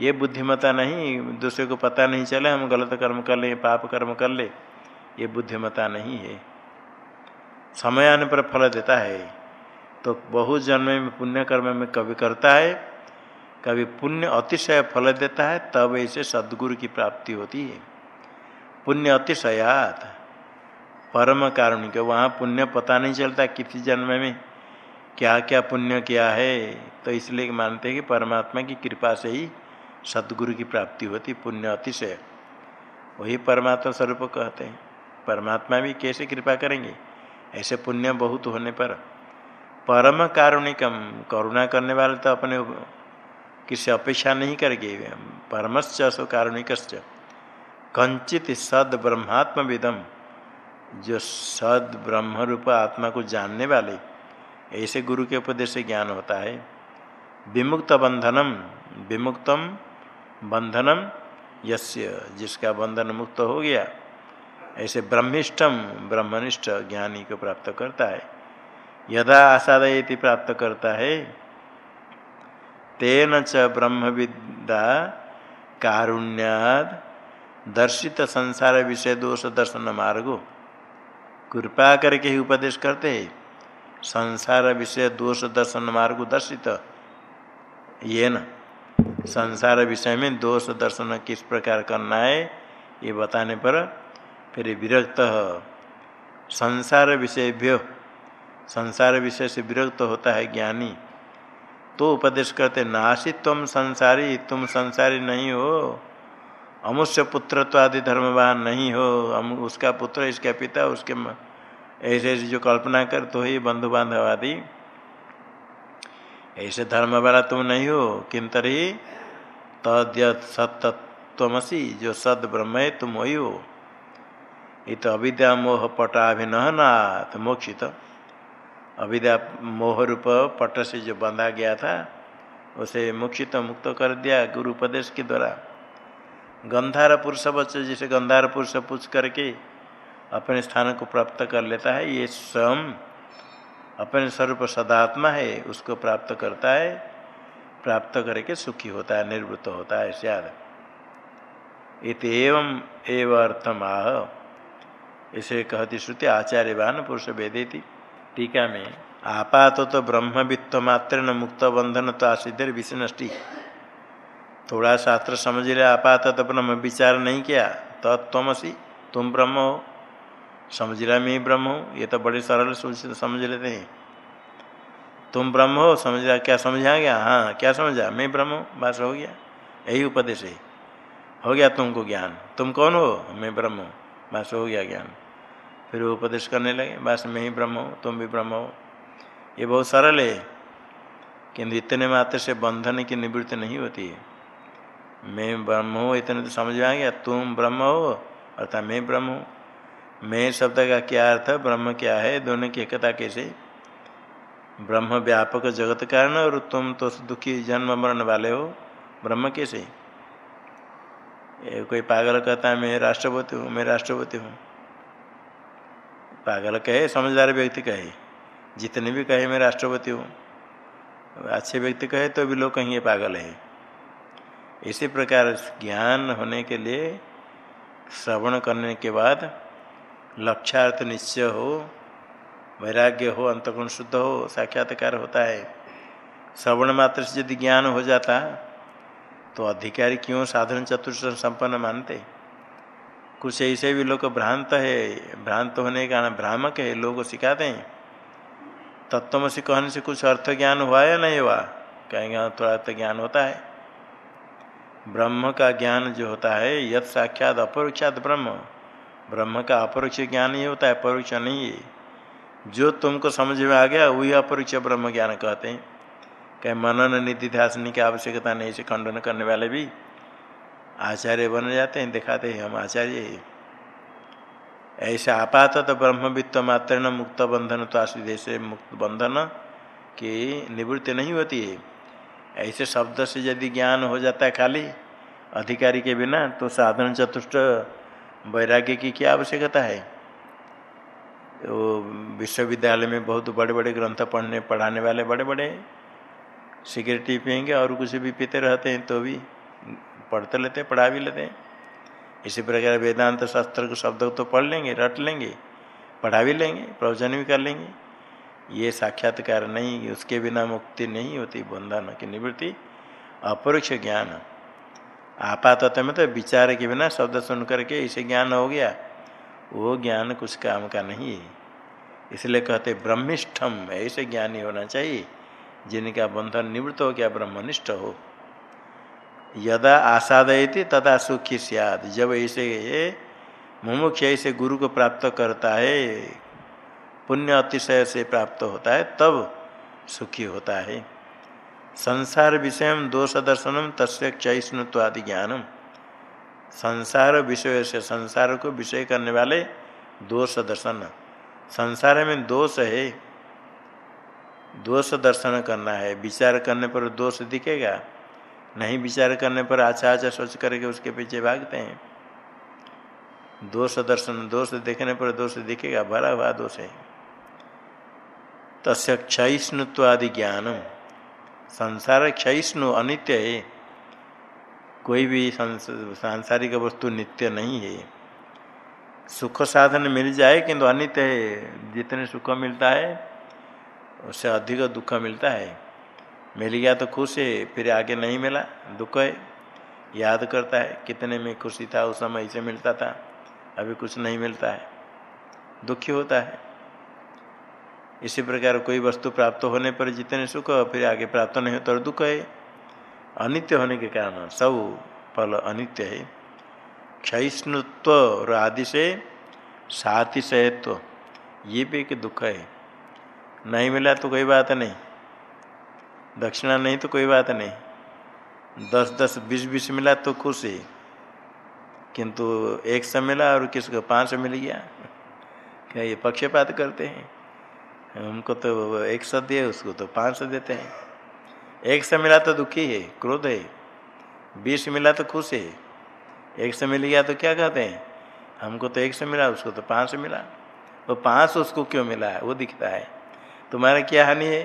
[SPEAKER 1] ये बुद्धिमत्ता नहीं, दूसरे को पता नहीं चले, हम गलत कर्म कर ले, पाप कर्म कर ले, ये बुद्धिमत्ता नहीं है। समय आने पर फल देता है। तो बहु जन्म में पुण्य कर्म में कभी करता है। कभी पुण्य अतिशय फल देता है, तब ऐसे सदगुरु की प्राप्ति होती है। पुण्य अतिशयात। परम कारण के वहाँ पुण्य पता नहीं चलता किसी जन्म में क्या क्या पुण्य किया है। तो इसलिए मानते हैं कि परमात्मा की कृपा से ही सदगुरु की प्राप्ति होती, पुण्य अतिशय। वही परमात्मा स्वरूप कहते हैं। परमात्मा भी कैसे कृपा करेंगे? ऐसे पुण्य बहुत होने पर परम कारुणिकम, करुणा करने वाले तो अपने किसी अपेक्षा नहीं करके परमश्च सो कारुणिकश्च। कंचित सद ब्रह्मात्म विदम जो सद ब्रह्म रूप आत्मा को जानने वाले, ऐसे गुरु के उपदेश से ज्ञान होता है। विमुक्त बंधनम, विमुक्तम बंधनम, यस्य जिसका बंधन मुक्त हो गया ऐसे ब्रह्मिष्टम ब्रह्मनिष्ठ ज्ञानी को प्राप्त करता है। यदा आसादयति प्राप्त करता है, तेन च ब्रह्म विद्या कारुण्याद दर्शित संसार विषय दोष दर्शन मार्गो। कृपा करके ही उपदेश करते हैं। संसार विषय दोष दर्शन मार्ग दर्शित। ये न संसार विषय में दोष दर्शन किस प्रकार करना है, ये बताने पर फिर विरक्त संसार विषय संसार विषय से विरक्त होता है ज्ञानी। तो उपदेश करते, नासी तुम संसारी तुम संसारी नहीं हो। अमुष्य पुत्र तो आदि धर्मवान नहीं हो। उसका पुत्र, इसका पिता, उसके ऐसे ऐसे जो कल्पना कर तो ही बंधु बांधव आदि। ऐसे धर्म वाला तुम नहीं हो किंतरी तद सत्तमसी जो सद ब्रह्म है तुम वही हो। ये तो अविद्या मोह पटाभिनहनाथ मोक्षित। अविद्या मोह रूप पट से जो बंधा गया था, उसे मोक्षित मुक्त कर दिया गुरु उपदेश के द्वारा। गंधार पुरुष बच्चे जिसे गंधार पुरुष पूछ करके अपने स्थान को प्राप्त कर लेता है, ये स्वयं अपने स्वरूप सदात्मा है, उसको प्राप्त करता है, प्राप्त करके सुखी होता है, निर्वृत्त होता है सियाद इत एवं एवं अर्थम आह इसे कहती श्रुति आचार्यवान पुरुष वेदेती। टीका में आपात तो ब्रह्म वित्त मात्र न मुक्त बंधन तो आसिधर विषनष्टि थोड़ा शास्त्र समझ लिया आपात तो ब्रह्म विचार नहीं किया तत्वसी तुम ब्रह्म हो। समझ रहा मैं ब्रह्म हूँ। ये तो बड़े सरल समझ लेते हैं। तुम ब्रह्म हो, समझ रहा क्या समझा गया? हाँ क्या समझा? मैं ब्रह्म हूँ, बस हो गया। यही उपदेश है। हो गया तुमको ज्ञान। तुम कौन हो? मैं ब्रह्म हूँ। बस हो गया ज्ञान। फिर वो उपदेश करने लगे, बस मैं ही ब्रह्म हूँ, तुम भी ब्रह्म हो। ये बहुत सरल है, किंतु इतने मात्र से बंधन की निवृत्ति नहीं होती है। मैं ब्रह्म हूँ, इतने तो समझ में आ गया, तुम ब्रह्म हो, अर्थात मैं ब्रह्म हूँ। मैं शब्द का क्या अर्थ है ब्रह्म क्या है, दोनों की एकता कैसे? ब्रह्म व्यापक जगत कारण और तुम तो दुखी जन्म मरण वाले हो, ब्रह्म कैसे? कोई पागल कहता है, मैं राष्ट्रपति हूँ, मैं राष्ट्रपति हूँ। पागल कहे, समझदार व्यक्ति कहे, जितने भी कहे, मैं राष्ट्रपति हूँ। अच्छे व्यक्ति कहे तो भी लोग कहेंगे, पागल है। इसी प्रकार ज्ञान होने के लिए, श्रवण करने के बाद, लक्ष्यार्थ निश्चय हो, वैराग्य हो, अंतगुण शुद्ध हो, साक्षात्कार होता है। श्रवण मात्र से यदि ज्ञान हो जाता तो अधिकारी क्यों साधन चतुर्थ संपन्न मानते? कुछ ऐसे भी लोग भ्रांत है, भ्रांत होने के कारण भ्रामक है, लोग सिखाते हैं। तत्व से कहने से कुछ अर्थ ज्ञान हुआ या नहीं हुआ? कहेंगे हाँ थोड़ा अर्थ ज्ञान होता है। ब्रह्म का ज्ञान जो होता है, यद साक्षात अपरोक्षात ब्रह्म। ब्रह्म का अपरोक्ष ज्ञान ही होता है, परोक्ष नहीं है। जो तुमको समझ में आ गया, वही अपरोक्ष ब्रह्म ज्ञान कहते हैं। कहीं मनन निधि ध्यासनी की आवश्यकता नहीं से खंडन करने वाले भी आचार्य बन जाते हैं, दिखाते हैं हम आचार्य ऐसे आपात तो ब्रह्मवित्त मात्र न मुक्त बंधन तो आशीदेश से मुक्त बंधन की निवृत्ति नहीं होती है। ऐसे शब्द से यदि ज्ञान हो जाता है खाली अधिकारी के बिना तो साधन चतुष्ट वैराग्य की क्या आवश्यकता है? वो विश्वविद्यालय में बहुत बड़े बड़े ग्रंथ पढ़ने, पढ़ाने वाले बड़े बड़े सिगरेट ही पियेंगे और कुछ भी पीते रहते हैं तो भी पढ़ते लेते पढ़ा भी लेते हैं। इसी प्रकार वेदांत शास्त्र के शब्द तो पढ़ लेंगे, रट लेंगे, पढ़ा भी लेंगे, प्रवचन भी कर लेंगे। ये साक्षात्कार नहीं, उसके बिना मुक्ति नहीं होती, बंधन की निवृत्ति, अपरोक्ष ज्ञान। आपात में तो विचार के बिना शब्द सुन करके इसे ज्ञान हो गया। वो ज्ञान कुछ काम का नहीं है। इसलिए कहते ब्रह्मिष्ठम ऐसे ज्ञानी होना चाहिए। जिनका बंधन निवृत्त हो गया ब्रह्मनिष्ठ हो। यदा आसादयती, तदा सुखी सियाद। जब ऐसे मुमुक्ष ऐसे गुरु को प्राप्त करता है, पुण्य अतिशय से प्राप्त होता है, तब सुखी होता है। संसार विषय दोष दर्शनम, तस्य क्षयिष्णुत्वादि ज्ञानम। संसार विषय से संसार को विषय करने वाले दोष दर्शन। संसार में दोष है। दोष दर्शन करना है, विचार करने पर दोष दिखेगा, नहीं विचार करने पर अच्छा अच्छा सोच करके उसके पीछे भागते हैं। दोष दर्शन, दोष देखने पर दोष दिखेगा भरा हुआ दोष है। तस्य क्षयिष्णुत्वादि ज्ञानम। संसार क्षयिष्णु अनित्य है। कोई भी सांसारिक वस्तु नित्य नहीं है। सुख साधन मिल जाए किंतु अनित्य है, जितने सुख मिलता है उससे अधिक दुख मिलता है। मिल गया तो खुश है, फिर आगे नहीं मिला, दुख है। याद करता है, कितने में खुशी था, उस समय इसे मिलता था, अभी कुछ नहीं मिलता है। दुखी होता है। इसी प्रकार कोई वस्तु प्राप्त होने पर जितने सुख, फिर आगे प्राप्त नहीं होता तो दुख है। अनित्य होने के कारण सब फल अनित्य है। क्षयिष्णुत्व और आदि से सातिशयत्व, ये भी एक दुख है। नहीं मिला तो कोई बात नहीं। दक्षिणा नहीं तो कोई बात नहीं। दस दस, बीस बीस मिला तो खुश। है किंतु एक सौ मिला और किसको पाँच सौ मिल गया? क्या ये पक्षपात करते हैं? हमको तो एक सौ दिए, उसको तो पाँच सौ देते हैं। एक सौ मिला तो दुखी है, क्रोध है। बीस मिला तो खुश है। एक सौ मिल गया तो क्या कहते हैं? हमको तो एक सौ मिला, उसको तो पाँच सौ मिला। वो पाँच उसको क्यों मिला? है वो दिखता है। तुम्हारा क्या हानि है?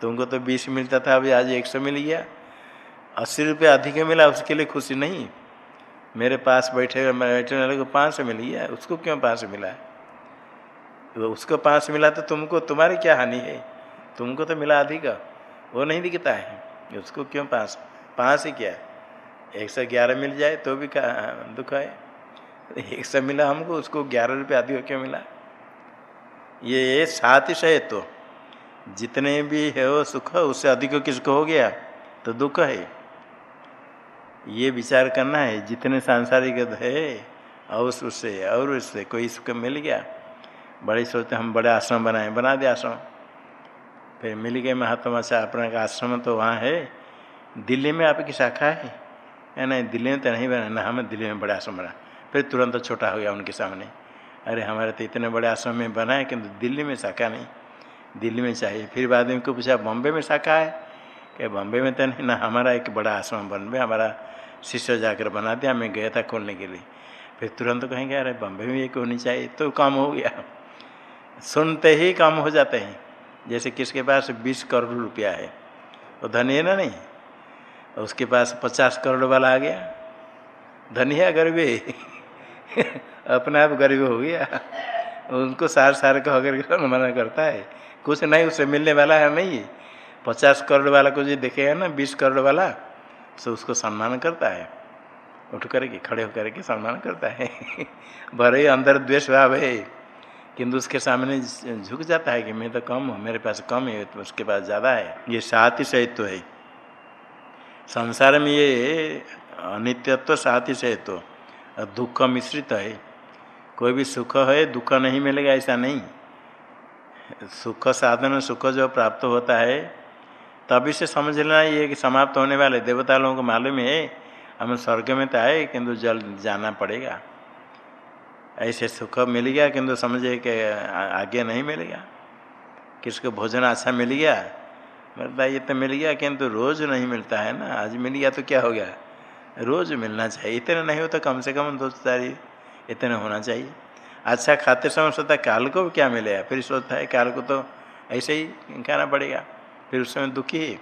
[SPEAKER 1] तुमको तो बीस मिलता था, अभी आज एक सौ मिल गया। अस्सी रुपये अधिक मिला, उसके लिए खुशी नहीं। मेरे पास बैठे बैठने वाले को पाँच सौ मिल गया, उसको क्यों पाँच सौ मिला? तो उसको पाँच सौ मिला तो तुमको, तुम्हारी क्या हानि है? तुमको तो मिला अधिक, वो नहीं दिखता है। उसको क्यों पाँच पाँच ही क्या? एक सौ ग्यारह मिल जाए तो भी दुख है? एक सौ मिला हमको, उसको ग्यारह रुपये अधिक क्यों मिला? ये सात ही तो। जितने भी है वो सुख उससे अधिक किसको हो गया? तो दुख है। ये विचार करना है, जितने सांसारिक है, और उससे और उससे कोई सुख मिल गया? बड़े सोचते हम बड़े आश्रम बनाए, बना दिया आश्रम। फिर मिल गए महात्मा से अपना का आश्रम तो वहाँ है। दिल्ली में आपकी शाखा है? या नहीं, दिल्ली में तो नहीं बना, ना, हमें दिल्ली में बड़ा आश्रम बना। फिर तुरंत छोटा हो गया उनके सामने। अरे, हमारे तो इतने बड़े आश्रम में बना है किंतु दिल्ली में शाखा नहीं। दिल्ली में चाहिए। फिर बाद में उनको पूछा, बॉम्बे में शाखा है? क्या बॉम्बे में तो नहीं ना, हमारा एक बड़ा आश्रम में हमारा शिष्य जाकर बना दिया मैं गया था खोलने के लिए। फिर तुरंत कहेंगे, अरे, बॉम्बे में एक होनी चाहिए? तो काम हो गया। सुनते ही काम हो जाते हैं। जैसे किसके पास बीस करोड़ रुपया है वो धनी है ना नहीं? उसके पास पचास करोड़ वाला आ गया। धनी है गरीब अपने आप गरीब हो गया। उनको सार सार का अगर मना करता है। कुछ नहीं उसे मिलने वाला है नहीं। पचास करोड़ वाला को जो देखेगा ना, बीस करोड़ वाला तो उसको सम्मान करता है। उठ करके, खड़े होकर के सम्मान करता है। भले अंदर द्वेष भाव है, किंतु उसके सामने झुक जाता है कि मैं तो कम हूँ, मेरे पास कम है तो उसके पास ज़्यादा है। ये सात ही सहित तो है। संसार में ये अनित्यत्व साथ ही से तो दुख मिश्रित है। कोई भी सुख है, दुख नहीं मिलेगा, ऐसा नहीं। सुख साधन सुख जो प्राप्त होता है, तभी से समझ लेना ये कि समाप्त होने वाले देवता लोगों को मालूम है, हम स्वर्ग में तो आए, किंतु जल जाना पड़ेगा। ऐसे सुख मिल गया, किंतु समझे कि आगे नहीं मिलेगा किसको भोजन अच्छा मिल गया? मतलब ये तो मिल गया, किंतु रोज नहीं मिलता है ना। आज मिल गया तो क्या हो गया? रोज मिलना चाहिए। इतने नहीं हो तो कम से कम दो चार इतने होना चाहिए। अच्छा खाते समय सोचता काल को क्या मिलेगा? फिर सोचता है काल को तो ऐसे ही खाना पड़ेगा। फिर उस समय दुखी है।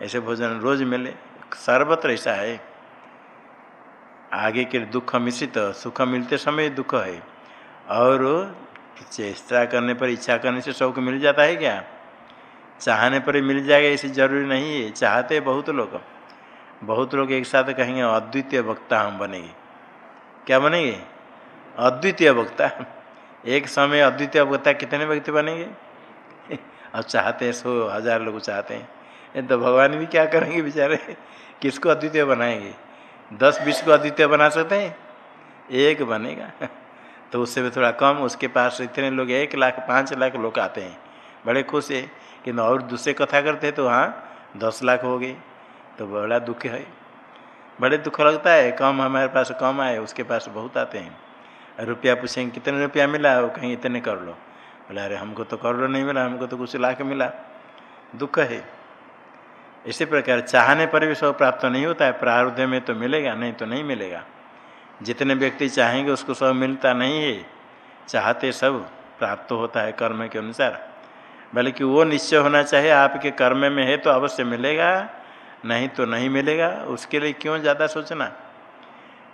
[SPEAKER 1] ऐसे भोजन रोज मिले, सर्वत्र ऐसा है। आगे के दुख मिश्रित, सुख मिलते समय दुख है। और चेष्टा करने पर, इच्छा करने से सबको मिल जाता है क्या? चाहने पर मिल जाएगा, ऐसी ज़रूरी नहीं है। चाहते बहुत लोग। बहुत लोग एक साथ कहेंगे, अद्वितीय वक्ता हम बनेंगे। क्या बनेंगे? अद्वितीय वक्ता एक समय अद्वितीय वक्ता कितने व्यक्ति बनेंगे? अब चाहते हैं, सो हज़ार लोग चाहते हैं। तो भगवान भी क्या करेंगे बेचारे? किसको अद्वितीय बनाएँगे? दस, बीस को अद्वितीय बना सकते हैं? एक बनेगा। तो उससे भी थोड़ा कम, उसके पास इतने लोग, एक लाख, पाँच लाख लोग आते हैं। बड़े खुश है किंतु और दूसरे कथा करते तो हाँ दस लाख हो गए। तो बड़ा दुख है। बड़े दुख लगता है, कम हमारे पास कम आए, उसके पास बहुत आते हैं। रुपया पूछेंगे, कितने रुपया मिला? वो कहीं इतने कर लो। बोला, अरे, हमको तो करोड़ नहीं मिला। हमको तो कुछ लाख मिला। दुख है। इसी प्रकार चाहने पर भी सब प्राप्त नहीं होता है। प्रारब्ध में तो मिलेगा, नहीं तो नहीं मिलेगा। जितने व्यक्ति चाहेंगे, उसको सब मिलता नहीं है। चाहते सब प्राप्त होता है कर्म के अनुसार। बल्कि वो निश्चय होना चाहिए आपके कर्म में है तो अवश्य मिलेगा, नहीं तो नहीं मिलेगा। उसके लिए क्यों ज़्यादा सोचना?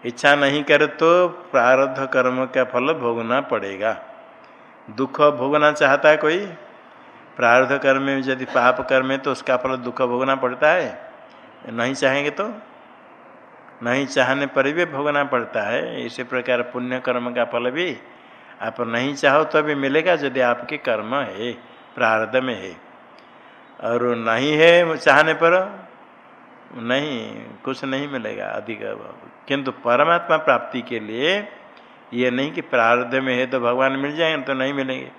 [SPEAKER 1] इच्छा नहीं करे तो प्रारब्ध कर्म का फल भोगना पड़ेगा। दुख भोगना चाहता है कोई? प्रारब्ध कर्म में यदि पाप कर्म है तो उसका फल दुख भोगना पड़ता है? नहीं चाहेंगे तो? नहीं चाहने पर भी भोगना पड़ता है। इसी प्रकार पुण्य कर्म का फल भी आप नहीं चाहो तो भी मिलेगा यदि आपके कर्म है, प्रारब्ध में है। और नहीं है चाहने पर नहीं, कुछ नहीं मिलेगा अधिक। किंतु परमात्मा प्राप्ति के लिए ये नहीं कि प्रारब्ध में है तो भगवान मिल जाएँगे तो नहीं मिलेंगे।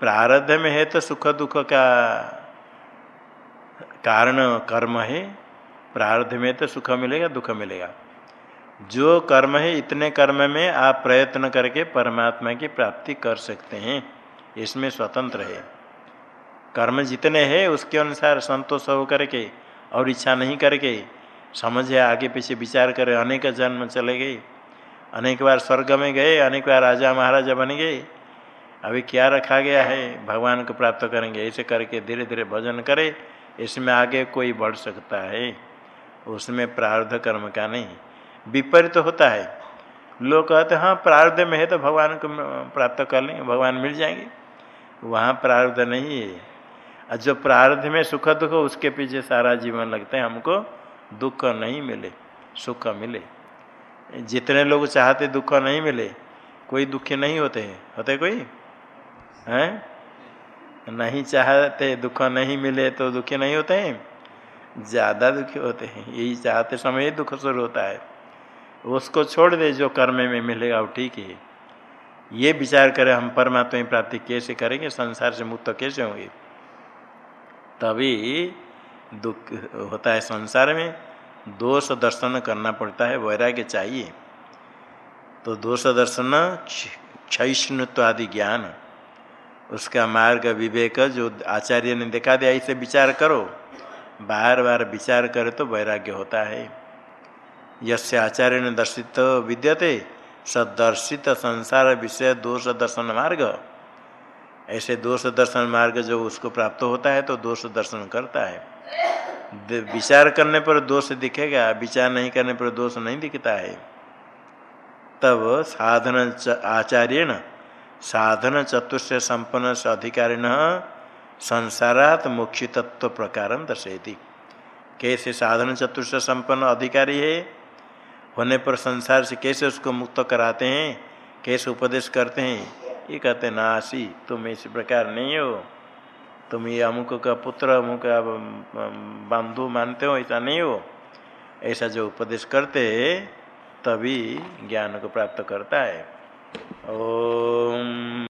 [SPEAKER 1] प्रारब्ध में है तो सुख दुख का कारण कर्म है। प्रारब्ध में तो सुख मिलेगा, दुख मिलेगा। जो कर्म है, इतने कर्म में आप प्रयत्न करके परमात्मा की प्राप्ति कर सकते हैं। इसमें स्वतंत्र है। कर्म जितने हैं, उसके अनुसार संतोष हो करके और इच्छा नहीं करके, समझे, आगे पीछे विचार करे, अनेक जन्म चले गए। अनेक बार स्वर्ग में गए, अनेक बार राजा महाराजा बन गए। अभी क्या रखा गया है, भगवान को प्राप्त करेंगे। ऐसे करके धीरे धीरे भजन करे, इसमें आगे कोई बढ़ सकता है। उसमें प्रार्ध कर्म का नहीं, विपरीत तो होता है। लोग कहते हाँ प्रार्ध में है तो भगवान को प्राप्त कर लेंगे, भगवान मिल जाएँगे। वहाँ प्रार्ध नहीं है। जो प्रार्ध में सुख दुख, उसके पीछे सारा जीवन लगता है, हमको दुख नहीं मिले, सुख मिले। जितने लोग चाहते दुख नहीं मिले, कोई दुखी नहीं होते हैं। होते कोई? हैं? नहीं चाहते, दुख नहीं मिले तो दुखी नहीं होते हैं। ज़्यादा दुखी होते हैं। यही चाहते समय ही दुख शुरू होता है। उसको छोड़ दे, जो कर्म में मिलेगा, वो ठीक है। ये विचार करें हम परमात्मा की प्राप्ति कैसे करेंगे? संसार से मुक्त कैसे होंगे? तभी दुख होता है संसार में। दोष दर्शन करना पड़ता है, वैराग्य चाहिए। तो दोष दर्शन क्षिष्णुत्व आदि ज्ञान, उसका मार्ग विवेक जो आचार्य ने दिखा दिया, इसे विचार करो। बार बार विचार करे तो वैराग्य होता है। यसे आचार्य ने दर्शित विद्यते, सदर्शित संसार विषय दोष दर्शन मार्ग। ऐसे दोष दर्शन मार्ग जो उसको प्राप्त होता है तो दोष दर्शन करता है। विचार करने पर दोष दिखेगा, विचार नहीं करने पर दोष नहीं दिखता है। तब साधन आचार्य न साधन चतुष्ट संपन्न से अधिकारिण, संसारात मुख्य तत्व प्रकार दर्शयती। कैसे साधन चतुष्ट संपन्न अधिकारी है? होने पर संसार से कैसे उसको मुक्त कराते हैं? कैसे उपदेश करते हैं? ये कहते ना आशी तुम इस प्रकार नहीं हो। तुम ये अमुक का पुत्र, अमुक का बंधु मानते हो, ऐसा नहीं हो। ऐसा जो उपदेश करते तभी ज्ञान को प्राप्त करता है। ओम।